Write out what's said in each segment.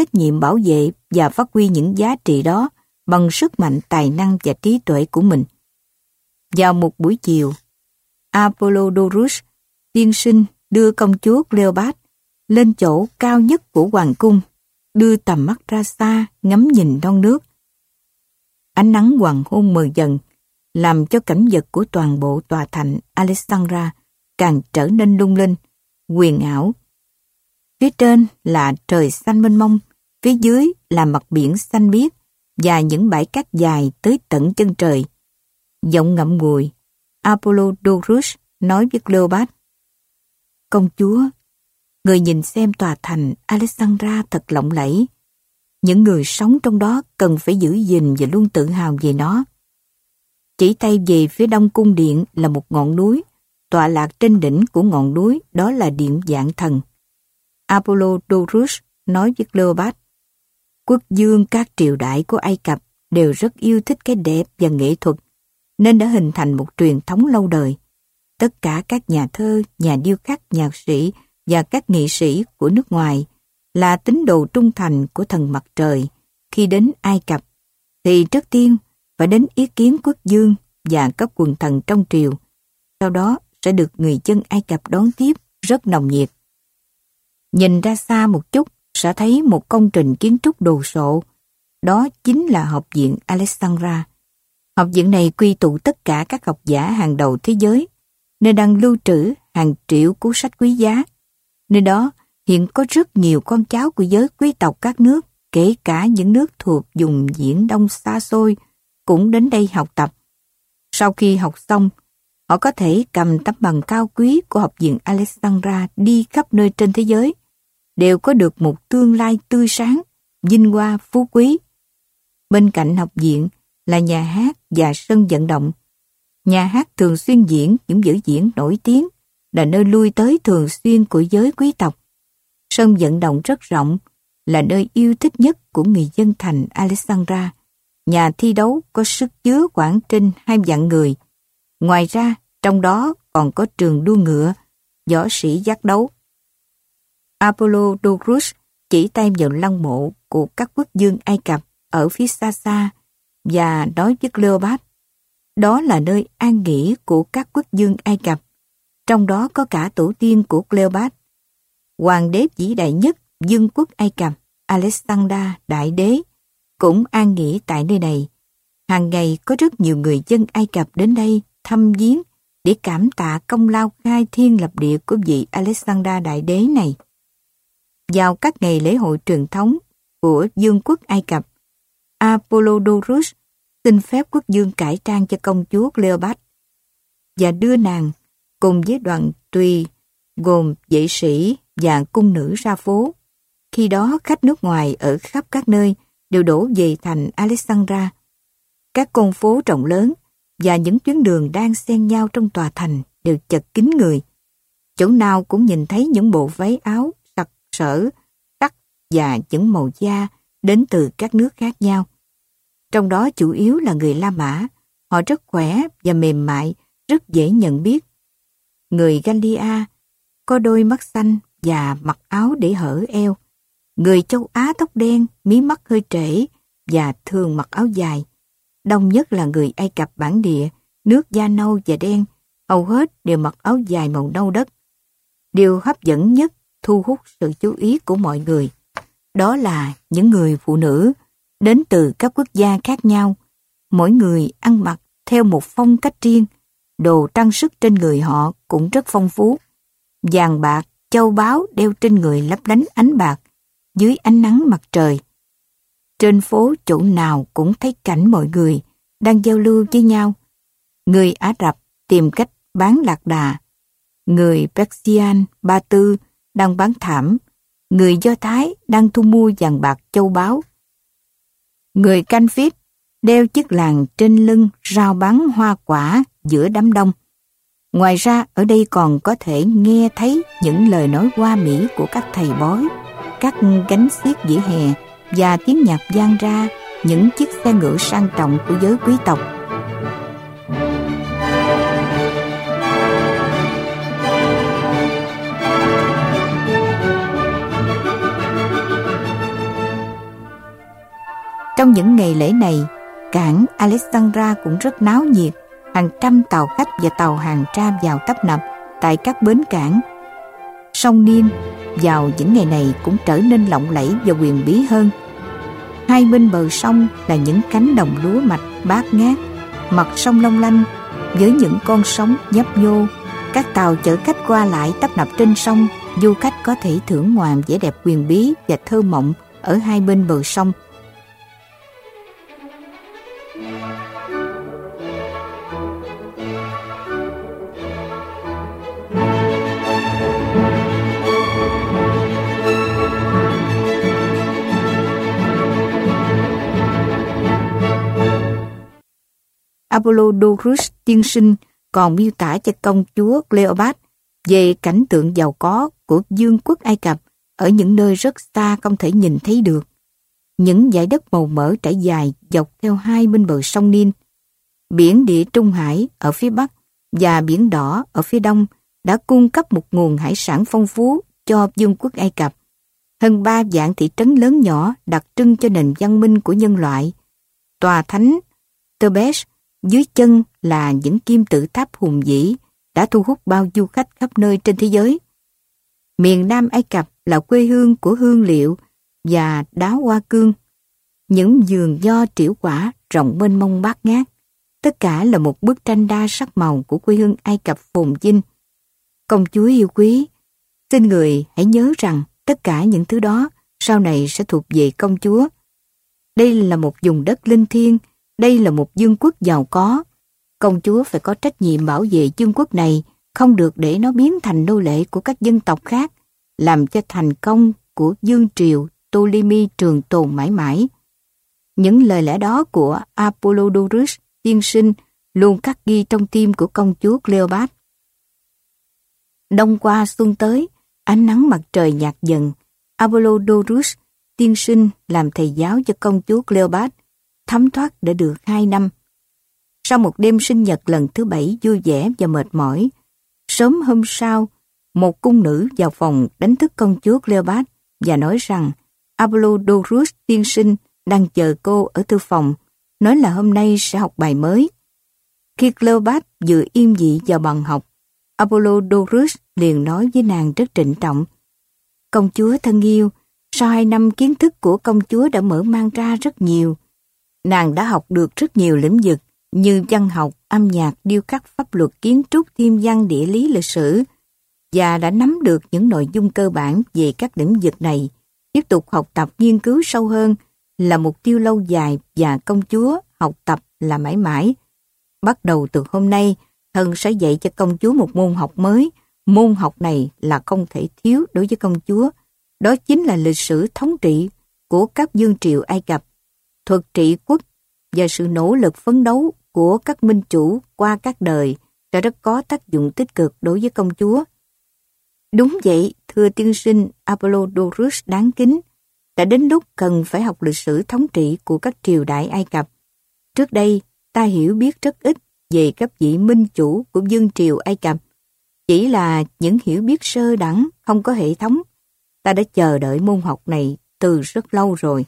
trách nhiệm bảo vệ và phát huy những giá trị đó bằng sức mạnh tài năng và trí tuệ của mình. Vào một buổi chiều, Apollodorus, tiên sinh đưa công chúa Cleopat lên chỗ cao nhất của hoàng cung, đưa tầm mắt ra xa ngắm nhìn non nước. Ánh nắng hoàng hôn mờ dần, làm cho cảnh vật của toàn bộ tòa thành Alexandra càng trở nên lung linh, quyền ảo. Phía trên là trời xanh mênh mông, phía dưới là mặt biển xanh biếc và những bãi cát dài tới tận chân trời. Giọng ngậm ngùi, Apollodorus nói với Cleopatra. Công chúa, người nhìn xem tòa thành Alexandra thật lộng lẫy. Những người sống trong đó cần phải giữ gìn và luôn tự hào về nó. Chỉ tay về phía đông cung điện là một ngọn núi, tọa lạc trên đỉnh của ngọn núi đó là điện dạng thần. Apollodorus nói với Cleopatra quốc dương các triều đại của Ai Cập đều rất yêu thích cái đẹp và nghệ thuật, nên đã hình thành một truyền thống lâu đời. Tất cả các nhà thơ, nhà điêu khắc, nhạc sĩ và các nghệ sĩ của nước ngoài là tín đồ trung thành của thần mặt trời. Khi đến Ai Cập, thì trước tiên phải đến ý kiến quốc dương và các quần thần trong triều. Sau đó sẽ được người dân Ai Cập đón tiếp rất nồng nhiệt. Nhìn ra xa một chút sẽ thấy một công trình kiến trúc đồ sộ. Đó chính là Học viện Alexandra. Học viện này quy tụ tất cả các học giả hàng đầu thế giới, nơi đang lưu trữ hàng triệu cuốn sách quý giá. Nơi đó hiện có rất nhiều con cháu của giới quý tộc các nước, kể cả những nước thuộc vùng diễn đông xa xôi, cũng đến đây học tập. Sau khi học xong, họ có thể cầm tấm bằng cao quý của Học viện Alexandra đi khắp nơi trên thế giới, đều có được một tương lai tươi sáng, vinh hoa phú quý. Bên cạnh học viện là nhà hát và sân vận động. Nhà hát thường xuyên diễn những vở diễn nổi tiếng, là nơi lui tới thường xuyên của giới quý tộc. Sân vận động rất rộng, là nơi yêu thích nhất của người dân thành Alexandra. Nhà thi đấu có sức chứa khoảng trên hai vạn người. Ngoài ra, trong đó còn có trường đua ngựa, võ sĩ giác đấu. Apollo Dorus chỉ tay vào lăng mộ của các quốc dương Ai Cập ở phía xa xa và nói với Cleopat, đó là nơi an nghỉ của các quốc dương Ai Cập, trong đó có cả tổ tiên của Cleopat. Hoàng đế vĩ đại nhất dương quốc Ai Cập, Alexander Đại Đế, cũng an nghỉ tại nơi này. Hàng ngày có rất nhiều người dân Ai Cập đến đây thăm viếng để cảm tạ công lao khai thiên lập địa của vị Alexander Đại Đế này. Vào các ngày lễ hội truyền thống của Dương quốc Ai Cập, Apollodorus xin phép quốc dương cải trang cho công chúa Cleopat và đưa nàng cùng với đoàn tùy gồm vệ sĩ và cung nữ ra phố. Khi đó khách nước ngoài ở khắp các nơi đều đổ về thành Alexandra. Các con phố rộng lớn và những tuyến đường đang xen nhau trong tòa thành đều chật kín người. Chỗ nào cũng nhìn thấy những bộ váy áo sở, sỡ, sắc và những màu da đến từ các nước khác nhau. Trong đó chủ yếu là người La Mã, họ rất khỏe và mềm mại, rất dễ nhận biết. Người Gallia có đôi mắt xanh và mặc áo để hở eo. Người châu Á tóc đen, mí mắt hơi trễ và thường mặc áo dài. Đông nhất là người Ai Cập bản địa, nước da nâu và đen, hầu hết đều mặc áo dài màu nâu đất. Điều hấp dẫn nhất thu hút sự chú ý của mọi người. Đó là những người phụ nữ đến từ các quốc gia khác nhau. Mỗi người ăn mặc theo một phong cách riêng, đồ trang sức trên người họ cũng rất phong phú. Vàng bạc, châu báu đeo trên người lấp lánh ánh bạc, dưới ánh nắng mặt trời. Trên phố chỗ nào cũng thấy cảnh mọi người đang giao lưu với nhau. Người Ả Rập tìm cách bán lạc đà. Người Persian, Ba Tư đang bán thảm. Người Do Thái đang thu mua vàng bạc châu báu. Người canh phít đeo chiếc làng trên lưng rao bán hoa quả giữa đám đông. Ngoài ra ở đây còn có thể nghe thấy những lời nói hoa mỹ của các thầy bói, các gánh xiết dĩa hè và tiếng nhạc vang ra những chiếc xe ngựa sang trọng của giới quý tộc. Trong những ngày lễ này, cảng Alexandra cũng rất náo nhiệt, hàng trăm tàu khách và tàu hàng tra vào tấp nập tại các bến cảng. Sông Niên vào những ngày này cũng trở nên lộng lẫy và quyền bí hơn. Hai bên bờ sông là những cánh đồng lúa mạch bát ngát, mặt sông long lanh với những con sóng nhấp nhô. Các tàu chở khách qua lại tấp nập trên sông, du khách có thể thưởng ngoạn vẻ đẹp quyền bí và thơ mộng ở hai bên bờ sông Apollodorus tiên sinh còn miêu tả cho công chúa Cleopat về cảnh tượng giàu có của dương quốc Ai Cập ở những nơi rất xa không thể nhìn thấy được. Những dải đất màu mỡ trải dài dọc theo hai bên bờ sông Nin. Biển địa Trung Hải ở phía bắc và biển đỏ ở phía đông đã cung cấp một nguồn hải sản phong phú cho vương quốc Ai Cập. Hơn ba dạng thị trấn lớn nhỏ đặc trưng cho nền văn minh của nhân loại. Tòa thánh Thebes dưới chân là những kim tự tháp hùng vĩ đã thu hút bao du khách khắp nơi trên thế giới. Miền Nam Ai Cập là quê hương của hương liệu và đá hoa cương. Những vườn do triểu quả rộng mênh mông bát ngát. Tất cả là một bức tranh đa sắc màu của quê hương Ai Cập phồn vinh. Công chúa yêu quý, xin người hãy nhớ rằng tất cả những thứ đó sau này sẽ thuộc về công chúa. Đây là một vùng đất linh thiêng đây là một dương quốc giàu có. Công chúa phải có trách nhiệm bảo vệ dương quốc này, không được để nó biến thành nô lệ của các dân tộc khác, làm cho thành công của dương triều Ptolemy trường tồn mãi mãi. Những lời lẽ đó của Apollodorus tiên sinh luôn khắc ghi trong tim của công chúa Cleopat. Đông qua xuân tới, ánh nắng mặt trời nhạt dần, Apollodorus tiên sinh làm thầy giáo cho công chúa Cleopat thấm thoát đã được hai năm. Sau một đêm sinh nhật lần thứ bảy vui vẻ và mệt mỏi, sớm hôm sau, một cung nữ vào phòng đánh thức công chúa Cleopat và nói rằng Apollodorus tiên sinh đang chờ cô ở thư phòng, nói là hôm nay sẽ học bài mới. Khi Cleopat vừa im dị vào bàn học, Apollodorus liền nói với nàng rất trịnh trọng. Công chúa thân yêu, sau hai năm kiến thức của công chúa đã mở mang ra rất nhiều. Nàng đã học được rất nhiều lĩnh vực như văn học, âm nhạc, điêu khắc pháp luật, kiến trúc, thiên văn, địa lý, lịch sử và đã nắm được những nội dung cơ bản về các lĩnh vực này. Tiếp tục học tập nghiên cứu sâu hơn là mục tiêu lâu dài và công chúa học tập là mãi mãi. Bắt đầu từ hôm nay, thần sẽ dạy cho công chúa một môn học mới. Môn học này là không thể thiếu đối với công chúa. Đó chính là lịch sử thống trị của các dương triều Ai Cập thuật trị quốc và sự nỗ lực phấn đấu của các minh chủ qua các đời đã rất có tác dụng tích cực đối với công chúa. Đúng vậy, thưa tiên sinh Apollodorus đáng kính, đã đến lúc cần phải học lịch sử thống trị của các triều đại Ai Cập. Trước đây, ta hiểu biết rất ít về các vị minh chủ của dương triều Ai Cập. Chỉ là những hiểu biết sơ đẳng, không có hệ thống. Ta đã chờ đợi môn học này từ rất lâu rồi.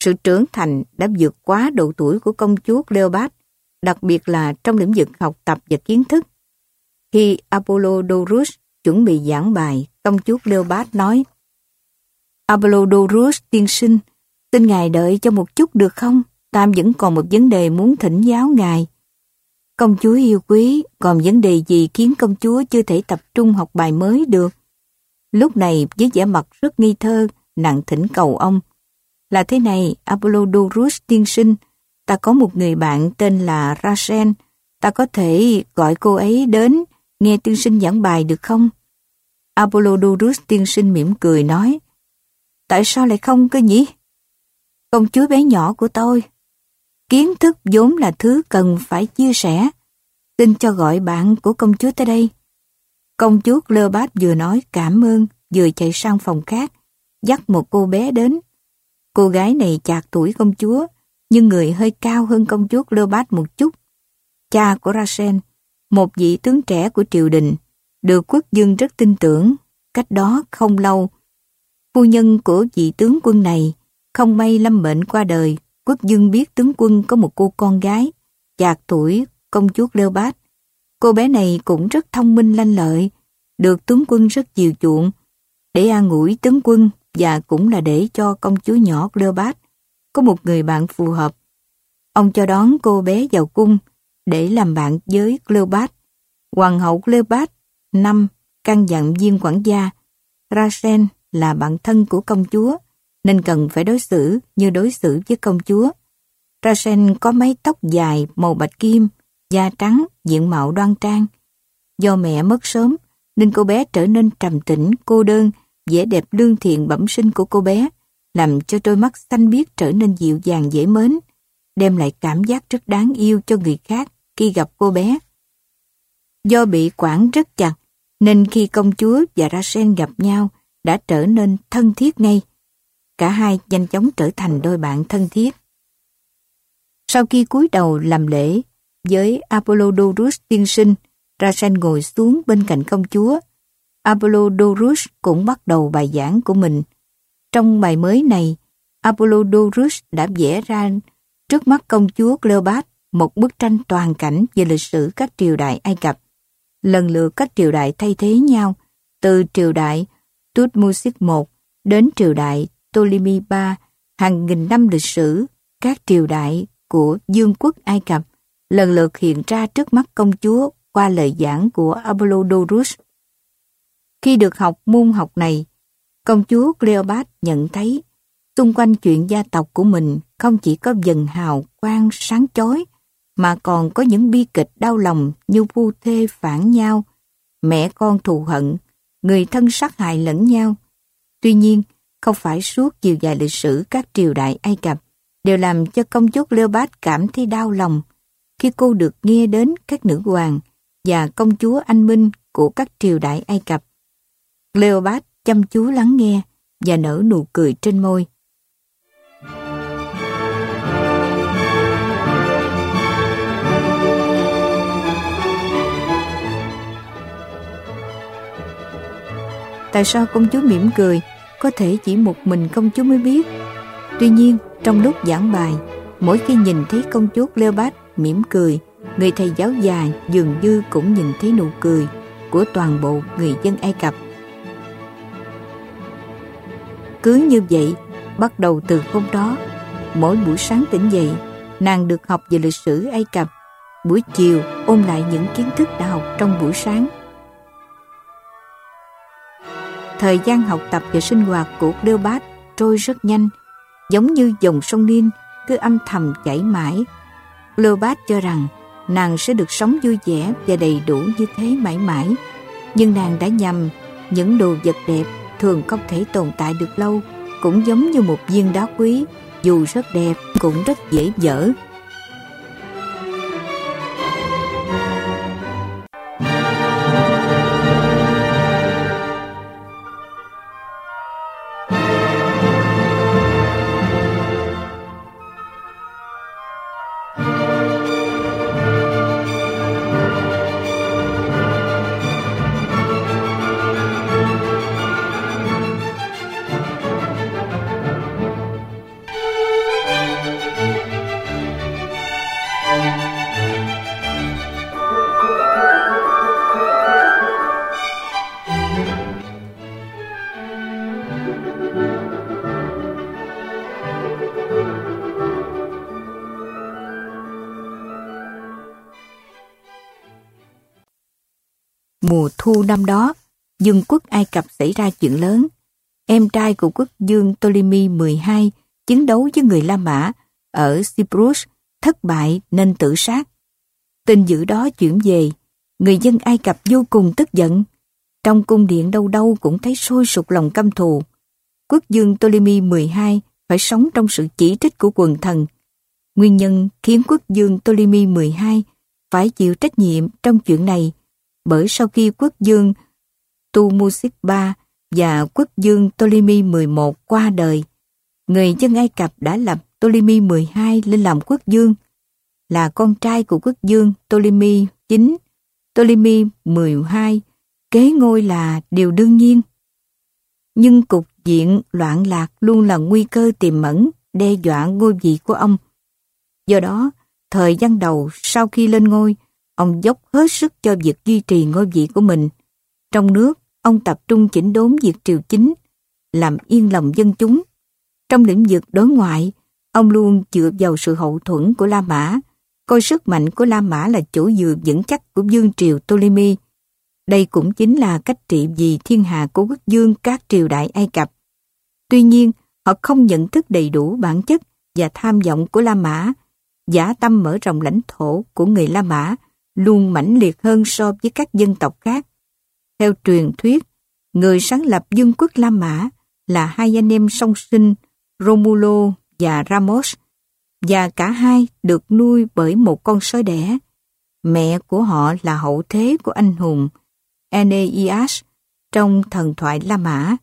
Sự trưởng thành đã vượt quá độ tuổi của công chúa Cleopat, đặc biệt là trong lĩnh vực học tập và kiến thức. Khi Apollodorus chuẩn bị giảng bài, công chúa Cleopat nói Apollodorus tiên sinh, xin ngài đợi cho một chút được không? Tam vẫn còn một vấn đề muốn thỉnh giáo ngài. Công chúa yêu quý, còn vấn đề gì khiến công chúa chưa thể tập trung học bài mới được? Lúc này với vẻ mặt rất nghi thơ, nặng thỉnh cầu ông, là thế này, Apollodorus tiên sinh, ta có một người bạn tên là Rasen, ta có thể gọi cô ấy đến nghe tiên sinh giảng bài được không? Apollodorus tiên sinh mỉm cười nói, tại sao lại không cơ nhỉ? Công chúa bé nhỏ của tôi, kiến thức vốn là thứ cần phải chia sẻ. Xin cho gọi bạn của công chúa tới đây. Công chúa Cleopat vừa nói cảm ơn, vừa chạy sang phòng khác, dắt một cô bé đến. Cô gái này chạc tuổi công chúa, nhưng người hơi cao hơn công chúa Cleopat một chút. Cha của rasen một vị tướng trẻ của triều đình, được quốc dương rất tin tưởng. Cách đó không lâu, phu nhân của vị tướng quân này không may lâm bệnh qua đời quốc dương biết tướng quân có một cô con gái, chạc tuổi, công chúa Cleopat. Cô bé này cũng rất thông minh lanh lợi, được tướng quân rất chiều chuộng, để an ủi tướng quân và cũng là để cho công chúa nhỏ Cleopat có một người bạn phù hợp. Ông cho đón cô bé vào cung để làm bạn với Cleopat. Hoàng hậu Cleopat năm căn dặn viên quản gia Rasen là bạn thân của công chúa nên cần phải đối xử như đối xử với công chúa. Rasen có mái tóc dài màu bạch kim, da trắng, diện mạo đoan trang. Do mẹ mất sớm nên cô bé trở nên trầm tĩnh, cô đơn, vẻ đẹp lương thiện bẩm sinh của cô bé làm cho đôi mắt xanh biếc trở nên dịu dàng dễ mến, đem lại cảm giác rất đáng yêu cho người khác khi gặp cô bé. Do bị quản rất chặt, nên khi công chúa và Rasen gặp nhau đã trở nên thân thiết ngay. Cả hai nhanh chóng trở thành đôi bạn thân thiết. Sau khi cúi đầu làm lễ với Apollodorus tiên sinh, Rasen ngồi xuống bên cạnh công chúa. Apollodorus cũng bắt đầu bài giảng của mình. Trong bài mới này, Apollodorus đã vẽ ra trước mắt công chúa Cleopat một bức tranh toàn cảnh về lịch sử các triều đại Ai Cập. Lần lượt các triều đại thay thế nhau, từ triều đại Tutmosis I đến triều đại Ptolemy III, hàng nghìn năm lịch sử, các triều đại của Dương quốc Ai Cập lần lượt hiện ra trước mắt công chúa qua lời giảng của Apollodorus. Khi được học môn học này, công chúa Cleopat nhận thấy xung quanh chuyện gia tộc của mình không chỉ có dần hào quang sáng chói mà còn có những bi kịch đau lòng như phu thê phản nhau, mẹ con thù hận, người thân sát hại lẫn nhau. Tuy nhiên, không phải suốt chiều dài lịch sử các triều đại Ai Cập đều làm cho công chúa Cleopat cảm thấy đau lòng khi cô được nghe đến các nữ hoàng và công chúa anh minh của các triều đại Ai Cập. Cleopat chăm chú lắng nghe và nở nụ cười trên môi. Tại sao công chúa mỉm cười? Có thể chỉ một mình công chúa mới biết. Tuy nhiên, trong lúc giảng bài, mỗi khi nhìn thấy công chúa Cleopat mỉm cười, người thầy giáo già dường như cũng nhìn thấy nụ cười của toàn bộ người dân Ai Cập. Cứ như vậy, bắt đầu từ hôm đó, mỗi buổi sáng tỉnh dậy, nàng được học về lịch sử Ai Cập. Buổi chiều ôn lại những kiến thức đã học trong buổi sáng Thời gian học tập và sinh hoạt của Cleopat trôi rất nhanh, giống như dòng sông Nin cứ âm thầm chảy mãi. Cleopat cho rằng nàng sẽ được sống vui vẻ và đầy đủ như thế mãi mãi. Nhưng nàng đã nhầm, những đồ vật đẹp thường không thể tồn tại được lâu, cũng giống như một viên đá quý, dù rất đẹp cũng rất dễ dở. Năm đó, dương quốc Ai Cập xảy ra chuyện lớn. Em trai của quốc dương Ptolemy 12 chiến đấu với người La Mã ở Cyprus thất bại nên tự sát. Tin dữ đó chuyển về, người dân Ai Cập vô cùng tức giận. Trong cung điện đâu đâu cũng thấy sôi sục lòng căm thù. Quốc dương Ptolemy 12 phải sống trong sự chỉ trích của quần thần. Nguyên nhân khiến quốc dương Ptolemy 12 phải chịu trách nhiệm trong chuyện này bởi sau khi quốc dương Tumusit III và quốc dương Ptolemy 11 qua đời, người dân Ai Cập đã lập Ptolemy 12 lên làm quốc dương, là con trai của quốc dương Ptolemy 9, Ptolemy 12, kế ngôi là điều đương nhiên. Nhưng cục diện loạn lạc luôn là nguy cơ tiềm mẫn đe dọa ngôi vị của ông. Do đó, thời gian đầu sau khi lên ngôi, ông dốc hết sức cho việc duy trì ngôi vị của mình. Trong nước, ông tập trung chỉnh đốn việc triều chính, làm yên lòng dân chúng. Trong lĩnh vực đối ngoại, ông luôn dựa vào sự hậu thuẫn của La Mã, coi sức mạnh của La Mã là chỗ dựa vững chắc của vương triều Ptolemy. Đây cũng chính là cách trị vì thiên hạ của quốc dương các triều đại Ai Cập. Tuy nhiên, họ không nhận thức đầy đủ bản chất và tham vọng của La Mã. Giả tâm mở rộng lãnh thổ của người La Mã luôn mãnh liệt hơn so với các dân tộc khác. Theo truyền thuyết, người sáng lập dân quốc La Mã là hai anh em song sinh Romulo và Ramos, và cả hai được nuôi bởi một con sói đẻ. Mẹ của họ là hậu thế của anh hùng Aeneas trong thần thoại La Mã.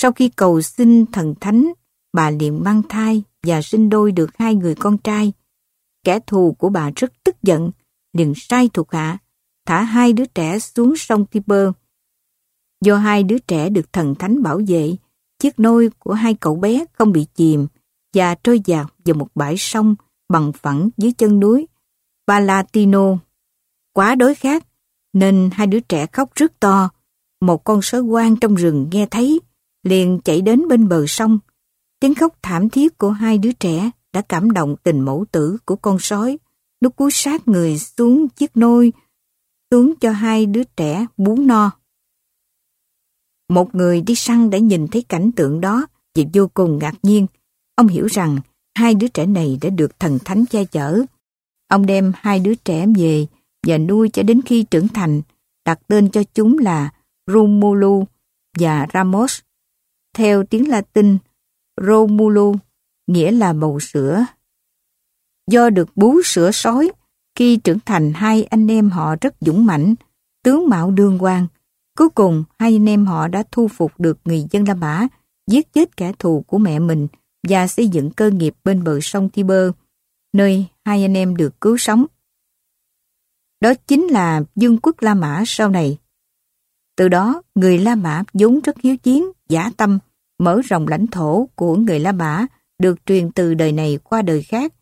Sau khi cầu xin thần thánh, bà liền mang thai và sinh đôi được hai người con trai. Kẻ thù của bà rất tức giận, liền sai thuộc hạ, thả hai đứa trẻ xuống sông Tiber. Do hai đứa trẻ được thần thánh bảo vệ, chiếc nôi của hai cậu bé không bị chìm và trôi dạt vào một bãi sông bằng phẳng dưới chân núi Palatino. Quá đối khát nên hai đứa trẻ khóc rất to. Một con sói quang trong rừng nghe thấy, liền chạy đến bên bờ sông. Tiếng khóc thảm thiết của hai đứa trẻ đã cảm động tình mẫu tử của con sói. Nó cúi sát người xuống chiếc nôi, xuống cho hai đứa trẻ bú no. Một người đi săn đã nhìn thấy cảnh tượng đó và vô cùng ngạc nhiên. Ông hiểu rằng hai đứa trẻ này đã được thần thánh che chở. Ông đem hai đứa trẻ về và nuôi cho đến khi trưởng thành, đặt tên cho chúng là Romulu và Ramos. Theo tiếng Latin, Romulu nghĩa là bầu sữa. Do được bú sữa sói, khi trưởng thành hai anh em họ rất dũng mãnh, tướng mạo đương quang. Cuối cùng, hai anh em họ đã thu phục được người dân La Mã, giết chết kẻ thù của mẹ mình và xây dựng cơ nghiệp bên bờ sông Tiber, nơi hai anh em được cứu sống. Đó chính là Dương quốc La Mã sau này. Từ đó, người La Mã vốn rất hiếu chiến, giả tâm, mở rộng lãnh thổ của người La Mã được truyền từ đời này qua đời khác,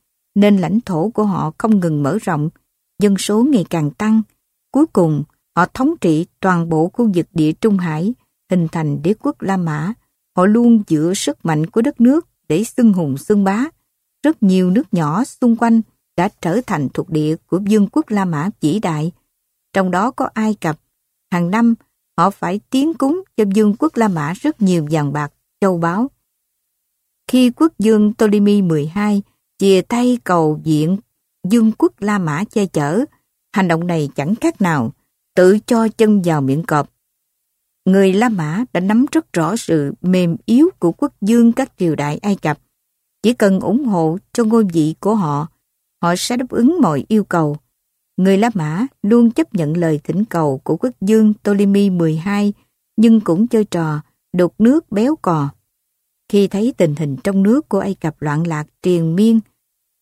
nên lãnh thổ của họ không ngừng mở rộng, dân số ngày càng tăng. Cuối cùng, họ thống trị toàn bộ khu vực địa Trung Hải, hình thành đế quốc La Mã. Họ luôn dựa sức mạnh của đất nước để xưng hùng xưng bá. Rất nhiều nước nhỏ xung quanh đã trở thành thuộc địa của vương quốc La Mã vĩ đại. Trong đó có Ai Cập. Hàng năm, họ phải tiến cúng cho vương quốc La Mã rất nhiều vàng bạc, châu báu. Khi quốc dương Ptolemy 12 chìa tay cầu diện dương quốc La Mã che chở, hành động này chẳng khác nào tự cho chân vào miệng cọp. Người La Mã đã nắm rất rõ sự mềm yếu của quốc dương các triều đại Ai Cập. Chỉ cần ủng hộ cho ngôi vị của họ, họ sẽ đáp ứng mọi yêu cầu. Người La Mã luôn chấp nhận lời thỉnh cầu của quốc dương Ptolemy 12 nhưng cũng chơi trò đục nước béo cò. Khi thấy tình hình trong nước của Ai Cập loạn lạc triền miên,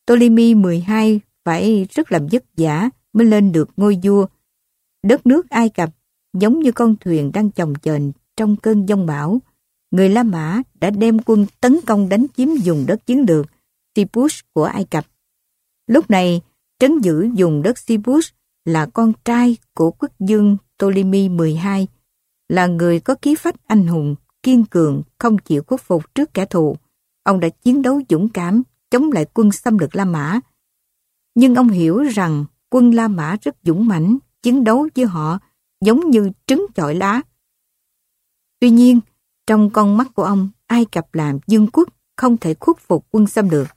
Ptolemy 12 phải rất làm vất vả mới lên được ngôi vua. Đất nước Ai Cập giống như con thuyền đang chồng chền trong cơn giông bão. Người La Mã đã đem quân tấn công đánh chiếm vùng đất chiến lược Sipus của Ai Cập. Lúc này, trấn giữ dùng đất Sipus là con trai của quốc dương Ptolemy 12, là người có khí phách anh hùng, kiên cường, không chịu khuất phục trước kẻ thù. Ông đã chiến đấu dũng cảm, chống lại quân xâm lược La Mã. Nhưng ông hiểu rằng quân La Mã rất dũng mãnh, chiến đấu với họ giống như trứng chọi lá. Tuy nhiên, trong con mắt của ông, Ai Cập làm dương quốc không thể khuất phục quân xâm lược.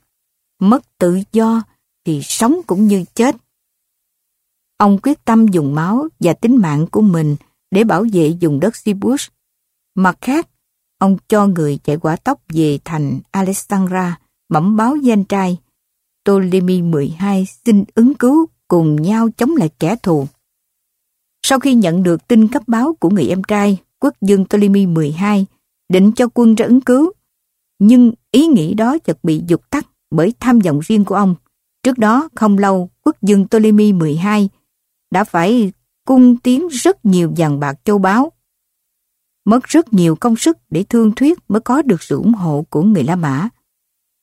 Mất tự do thì sống cũng như chết. Ông quyết tâm dùng máu và tính mạng của mình để bảo vệ vùng đất Sibus. Mặt khác, ông cho người chạy quả tóc về thành Alexandra bẩm báo danh trai. Ptolemy 12 xin ứng cứu cùng nhau chống lại kẻ thù. Sau khi nhận được tin cấp báo của người em trai, quốc dương Ptolemy 12 định cho quân ra ứng cứu, nhưng ý nghĩ đó chợt bị dục tắt bởi tham vọng riêng của ông. Trước đó không lâu, quốc dương Ptolemy 12 đã phải cung tiến rất nhiều vàng bạc châu báu. Mất rất nhiều công sức để thương thuyết mới có được sự ủng hộ của người La Mã.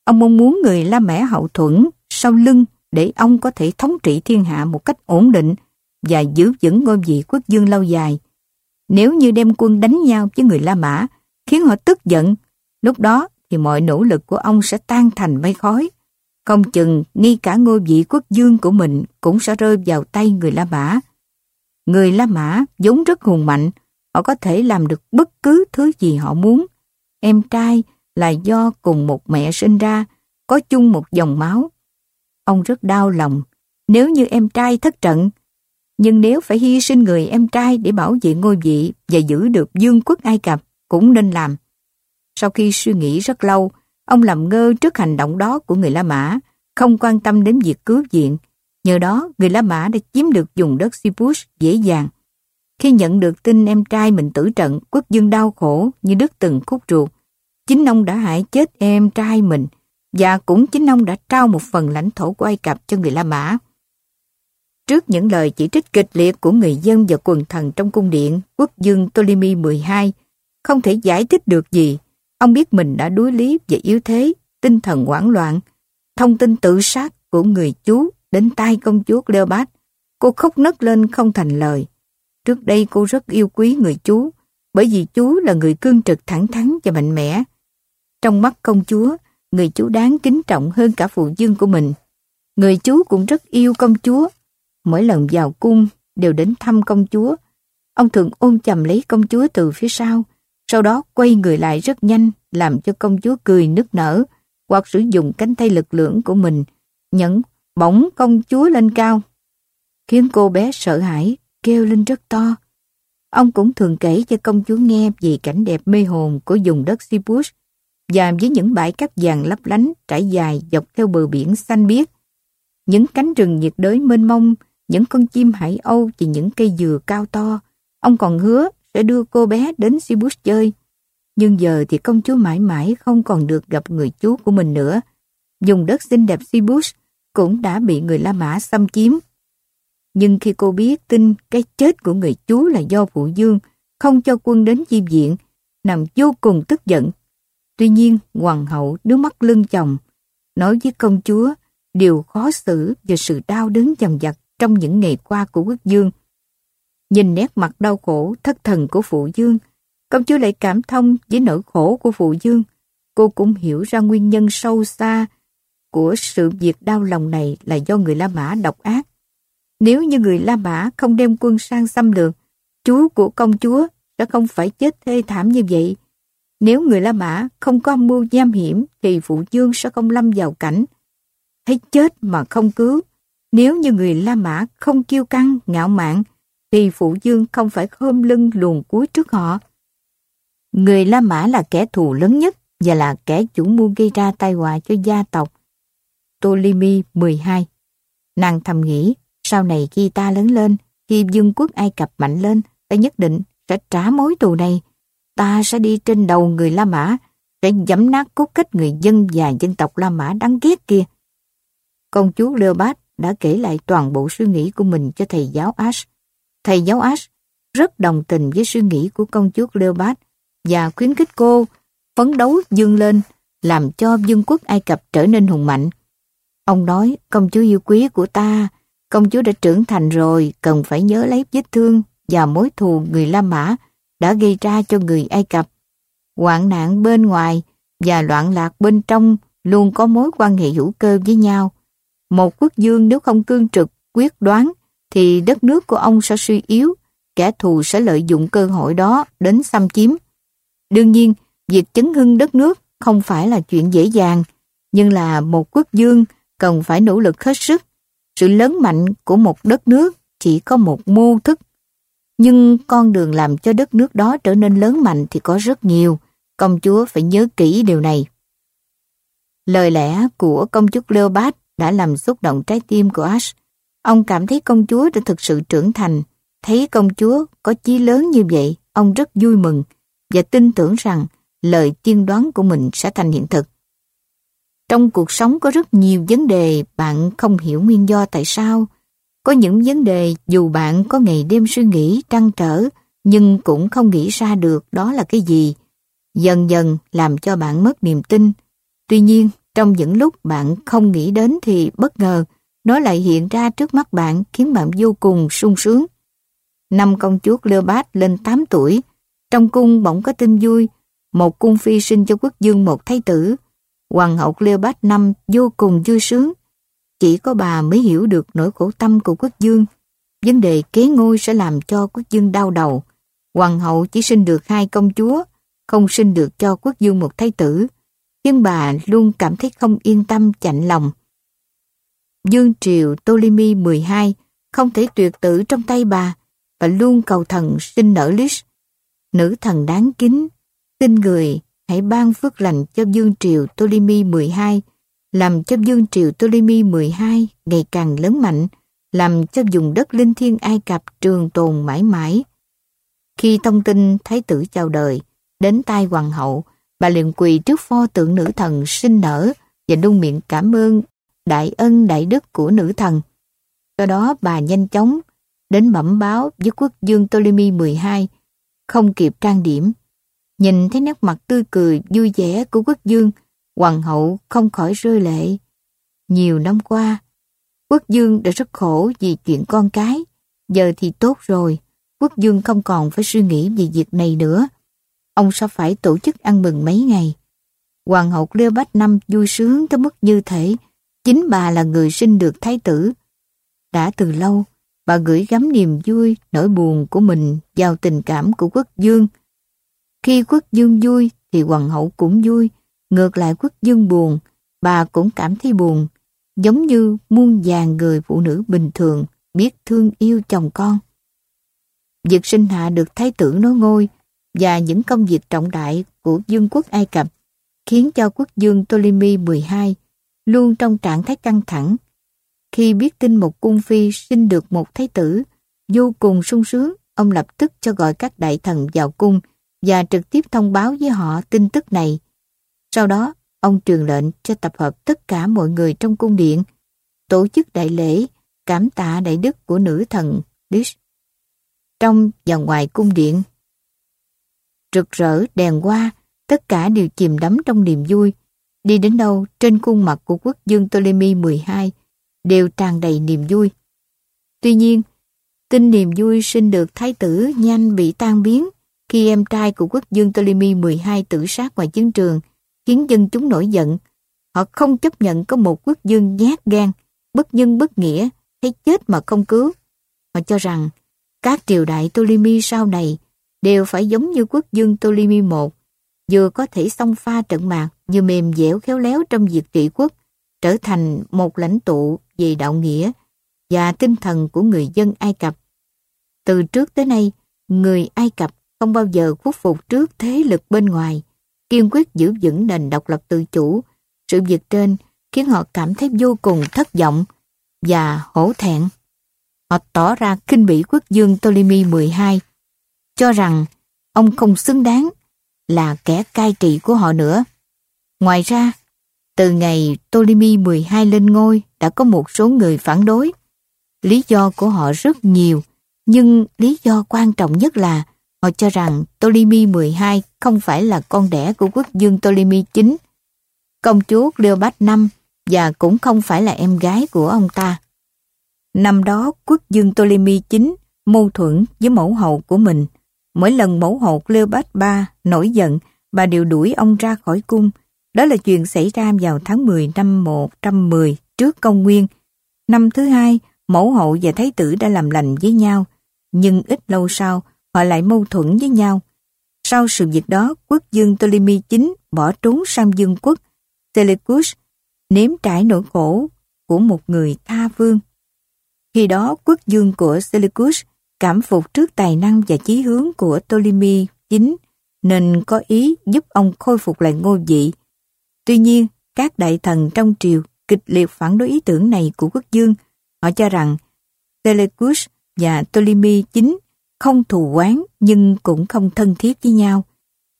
Ông mong muốn người La Mã hậu thuẫn sau lưng để ông có thể thống trị thiên hạ một cách ổn định và giữ vững ngôi vị quốc dương lâu dài. Nếu như đem quân đánh nhau với người La Mã, khiến họ tức giận, lúc đó thì mọi nỗ lực của ông sẽ tan thành mây khói. Không chừng ngay cả ngôi vị quốc dương của mình cũng sẽ rơi vào tay người La Mã. Người La Mã vốn rất hùng mạnh, họ có thể làm được bất cứ thứ gì họ muốn. Em trai là do cùng một mẹ sinh ra, có chung một dòng máu. Ông rất đau lòng nếu như em trai thất trận, nhưng nếu phải hy sinh người em trai để bảo vệ ngôi vị và giữ được dương quốc Ai Cập cũng nên làm. Sau khi suy nghĩ rất lâu, ông làm ngơ trước hành động đó của người La Mã, không quan tâm đến việc cứu viện. Nhờ đó, người La Mã đã chiếm được vùng đất Sipus dễ dàng. Khi nhận được tin em trai mình tử trận, quốc dương đau khổ như đứt từng khúc ruột. Chính ông đã hại chết em trai mình và cũng chính ông đã trao một phần lãnh thổ của Ai Cập cho người La Mã. Trước những lời chỉ trích kịch liệt của người dân và quần thần trong cung điện, quốc dương Ptolemy 12 không thể giải thích được gì. Ông biết mình đã đuối lý và yếu thế, tinh thần hoảng loạn. Thông tin tự sát của người chú đến tai công chúa Cleopat. Cô khóc nấc lên không thành lời. Trước đây cô rất yêu quý người chú, bởi vì chú là người cương trực thẳng thắn và mạnh mẽ. Trong mắt công chúa, người chú đáng kính trọng hơn cả phụ dương của mình. Người chú cũng rất yêu công chúa. Mỗi lần vào cung đều đến thăm công chúa. Ông thường ôm chầm lấy công chúa từ phía sau, sau đó quay người lại rất nhanh làm cho công chúa cười nức nở hoặc sử dụng cánh tay lực lưỡng của mình nhẫn bỗng công chúa lên cao khiến cô bé sợ hãi kêu lên rất to. Ông cũng thường kể cho công chúa nghe về cảnh đẹp mê hồn của vùng đất Sibush và với những bãi cát vàng lấp lánh trải dài dọc theo bờ biển xanh biếc. Những cánh rừng nhiệt đới mênh mông, những con chim hải âu và những cây dừa cao to. Ông còn hứa sẽ đưa cô bé đến Sibus chơi. Nhưng giờ thì công chúa mãi mãi không còn được gặp người chú của mình nữa. Dùng đất xinh đẹp Sibus cũng đã bị người La Mã xâm chiếm. Nhưng khi cô biết tin cái chết của người chú là do phụ dương, không cho quân đến chi viện, nằm vô cùng tức giận. Tuy nhiên, hoàng hậu đứa mắt lưng chồng, nói với công chúa điều khó xử và sự đau đớn dằn vặt trong những ngày qua của quốc dương. Nhìn nét mặt đau khổ, thất thần của phụ dương, công chúa lại cảm thông với nỗi khổ của phụ dương. Cô cũng hiểu ra nguyên nhân sâu xa của sự việc đau lòng này là do người La Mã độc ác. Nếu như người La Mã không đem quân sang xâm lược, chú của công chúa sẽ không phải chết thê thảm như vậy. Nếu người La Mã không có mưu nham hiểm thì Phụ Dương sẽ không lâm vào cảnh. Thấy chết mà không cứu. Nếu như người La Mã không kiêu căng, ngạo mạn thì Phụ Dương không phải khom lưng luồn cuối trước họ. Người La Mã là kẻ thù lớn nhất và là kẻ chủ mưu gây ra tai họa cho gia tộc. Ptolemy 12 Nàng thầm nghĩ sau này khi ta lớn lên, khi vương quốc Ai Cập mạnh lên, ta nhất định sẽ trả mối thù này. Ta sẽ đi trên đầu người La Mã, sẽ giẫm nát cốt cách người dân và dân tộc La Mã đáng ghét kia. Công chúa Leopold đã kể lại toàn bộ suy nghĩ của mình cho thầy giáo Ash. Thầy giáo Ash rất đồng tình với suy nghĩ của công chúa Leopold và khuyến khích cô phấn đấu dương lên, làm cho vương quốc Ai Cập trở nên hùng mạnh. Ông nói, công chúa yêu quý của ta Công chúa đã trưởng thành rồi, cần phải nhớ lấy vết thương và mối thù người La Mã đã gây ra cho người Ai Cập. Hoạn nạn bên ngoài và loạn lạc bên trong luôn có mối quan hệ hữu cơ với nhau. Một quốc dương nếu không cương trực, quyết đoán, thì đất nước của ông sẽ suy yếu, kẻ thù sẽ lợi dụng cơ hội đó đến xâm chiếm. Đương nhiên, việc chấn hưng đất nước không phải là chuyện dễ dàng, nhưng là một quốc dương cần phải nỗ lực hết sức sự lớn mạnh của một đất nước chỉ có một mô thức. Nhưng con đường làm cho đất nước đó trở nên lớn mạnh thì có rất nhiều. Công chúa phải nhớ kỹ điều này. Lời lẽ của công chúa Cleopat đã làm xúc động trái tim của Ash. Ông cảm thấy công chúa đã thực sự trưởng thành. Thấy công chúa có chí lớn như vậy, ông rất vui mừng và tin tưởng rằng lời tiên đoán của mình sẽ thành hiện thực. Trong cuộc sống có rất nhiều vấn đề bạn không hiểu nguyên do tại sao. Có những vấn đề dù bạn có ngày đêm suy nghĩ, trăn trở, nhưng cũng không nghĩ ra được đó là cái gì. Dần dần làm cho bạn mất niềm tin. Tuy nhiên, Trong những lúc bạn không nghĩ đến thì bất ngờ, nó lại hiện ra trước mắt bạn khiến bạn vô cùng sung sướng. Năm công chúa Cleopat lên 8 tuổi, trong cung bỗng có tin vui, một cung phi sinh cho quốc dương một thái tử. Hoàng hậu Cleopat năm vô cùng vui sướng. Chỉ có bà mới hiểu được nỗi khổ tâm của quốc dương. Vấn đề kế ngôi sẽ làm cho quốc dương đau đầu. Hoàng hậu chỉ sinh được hai công chúa, không sinh được cho quốc dương một thái tử. Nhưng bà luôn cảm thấy không yên tâm chạnh lòng. Dương triều Ptolemy 12 không thể tuyệt tử trong tay bà và luôn cầu thần sinh nở Lis. Nữ thần đáng kính, xin người hãy ban phước lành cho Dương triều Ptolemy 12, làm cho Dương triều Ptolemy 12 ngày càng lớn mạnh, làm cho vùng đất linh thiêng Ai Cập trường tồn mãi mãi. Khi thông tin Thái tử chào đời, đến tai hoàng hậu, bà liền quỳ trước pho tượng nữ thần sinh nở và nung miệng cảm ơn đại ân đại đức của nữ thần. do đó bà nhanh chóng đến bẩm báo với quốc dương Ptolemy 12, không kịp trang điểm. Nhìn thấy nét mặt tươi cười vui vẻ của quốc dương, hoàng hậu không khỏi rơi lệ. Nhiều năm qua, quốc dương đã rất khổ vì chuyện con cái, giờ thì tốt rồi, quốc dương không còn phải suy nghĩ về việc này nữa. Ông sẽ phải tổ chức ăn mừng mấy ngày. Hoàng hậu Cleopatra năm vui sướng tới mức như thể chính bà là người sinh được thái tử. Đã từ lâu, bà gửi gắm niềm vui, nỗi buồn của mình vào tình cảm của quốc dương. Khi quốc dương vui thì hoàng hậu cũng vui, ngược lại quốc dương buồn, bà cũng cảm thấy buồn, giống như muôn vàng người phụ nữ bình thường biết thương yêu chồng con. Việc sinh hạ được thái tử nối ngôi và những công việc trọng đại của vương quốc Ai Cập khiến cho quốc dương Ptolemy 12 luôn trong trạng thái căng thẳng. Khi biết tin một cung phi sinh được một thái tử, vô cùng sung sướng, ông lập tức cho gọi các đại thần vào cung và trực tiếp thông báo với họ tin tức này. Sau đó, ông truyền lệnh cho tập hợp tất cả mọi người trong cung điện, tổ chức đại lễ, cảm tạ đại đức của nữ thần Dish. Trong và ngoài cung điện, rực rỡ đèn hoa, tất cả đều chìm đắm trong niềm vui. Đi đến đâu, trên khuôn mặt của quốc dương Ptolemy 12 đều tràn đầy niềm vui. Tuy nhiên, tin niềm vui sinh được thái tử nhanh bị tan biến khi em trai của quốc dương Ptolemy 12 tử sát ngoài chiến trường, khiến dân chúng nổi giận. Họ không chấp nhận có một quốc dương nhát gan, bất nhân bất nghĩa, thấy chết mà không cứu. Họ cho rằng các triều đại Ptolemy sau này đều phải giống như quốc dương Ptolemy I, vừa có thể xông pha trận mạc, vừa mềm dẻo khéo léo trong việc trị quốc, trở thành một lãnh tụ về đạo nghĩa và tinh thần của người dân Ai Cập. Từ trước tới nay, người Ai Cập không bao giờ khuất phục trước thế lực bên ngoài, kiên quyết giữ vững nền độc lập tự chủ. Sự việc trên khiến họ cảm thấy vô cùng thất vọng và hổ thẹn. Họ tỏ ra kinh bỉ quốc dương Ptolemy 12, cho rằng ông không xứng đáng là kẻ cai trị của họ nữa. Ngoài ra, từ ngày Ptolemy 12 lên ngôi đã có một số người phản đối. Lý do của họ rất nhiều, nhưng lý do quan trọng nhất là họ cho rằng Ptolemy 12 không phải là con đẻ của quốc dương Ptolemy 9, công chúa Cleopatra năm và cũng không phải là em gái của ông ta. Năm đó, quốc dương Ptolemy 9 mâu thuẫn với mẫu hậu của mình. Mỗi lần mẫu hậu Cleopatra nổi giận, bà đều đuổi ông ra khỏi cung. Đó là chuyện xảy ra vào tháng 10 năm 110 trước công nguyên. Năm thứ hai, mẫu hậu và thái tử đã làm lành với nhau, nhưng ít lâu sau, họ lại mâu thuẫn với nhau. Sau sự việc đó, quốc dương Ptolemy IX bỏ trốn sang dương quốc Seleucus, nếm trải nỗi khổ của một người tha vương. Khi đó, quốc dương của Seleucus cảm phục trước tài năng và chí hướng của Ptolemy IX nên có ý giúp ông khôi phục lại ngôi vị. Tuy nhiên, các đại thần trong triều kịch liệt phản đối ý tưởng này của quốc dương. Họ cho rằng Seleucus và Ptolemy chính không thù oán nhưng cũng không thân thiết với nhau.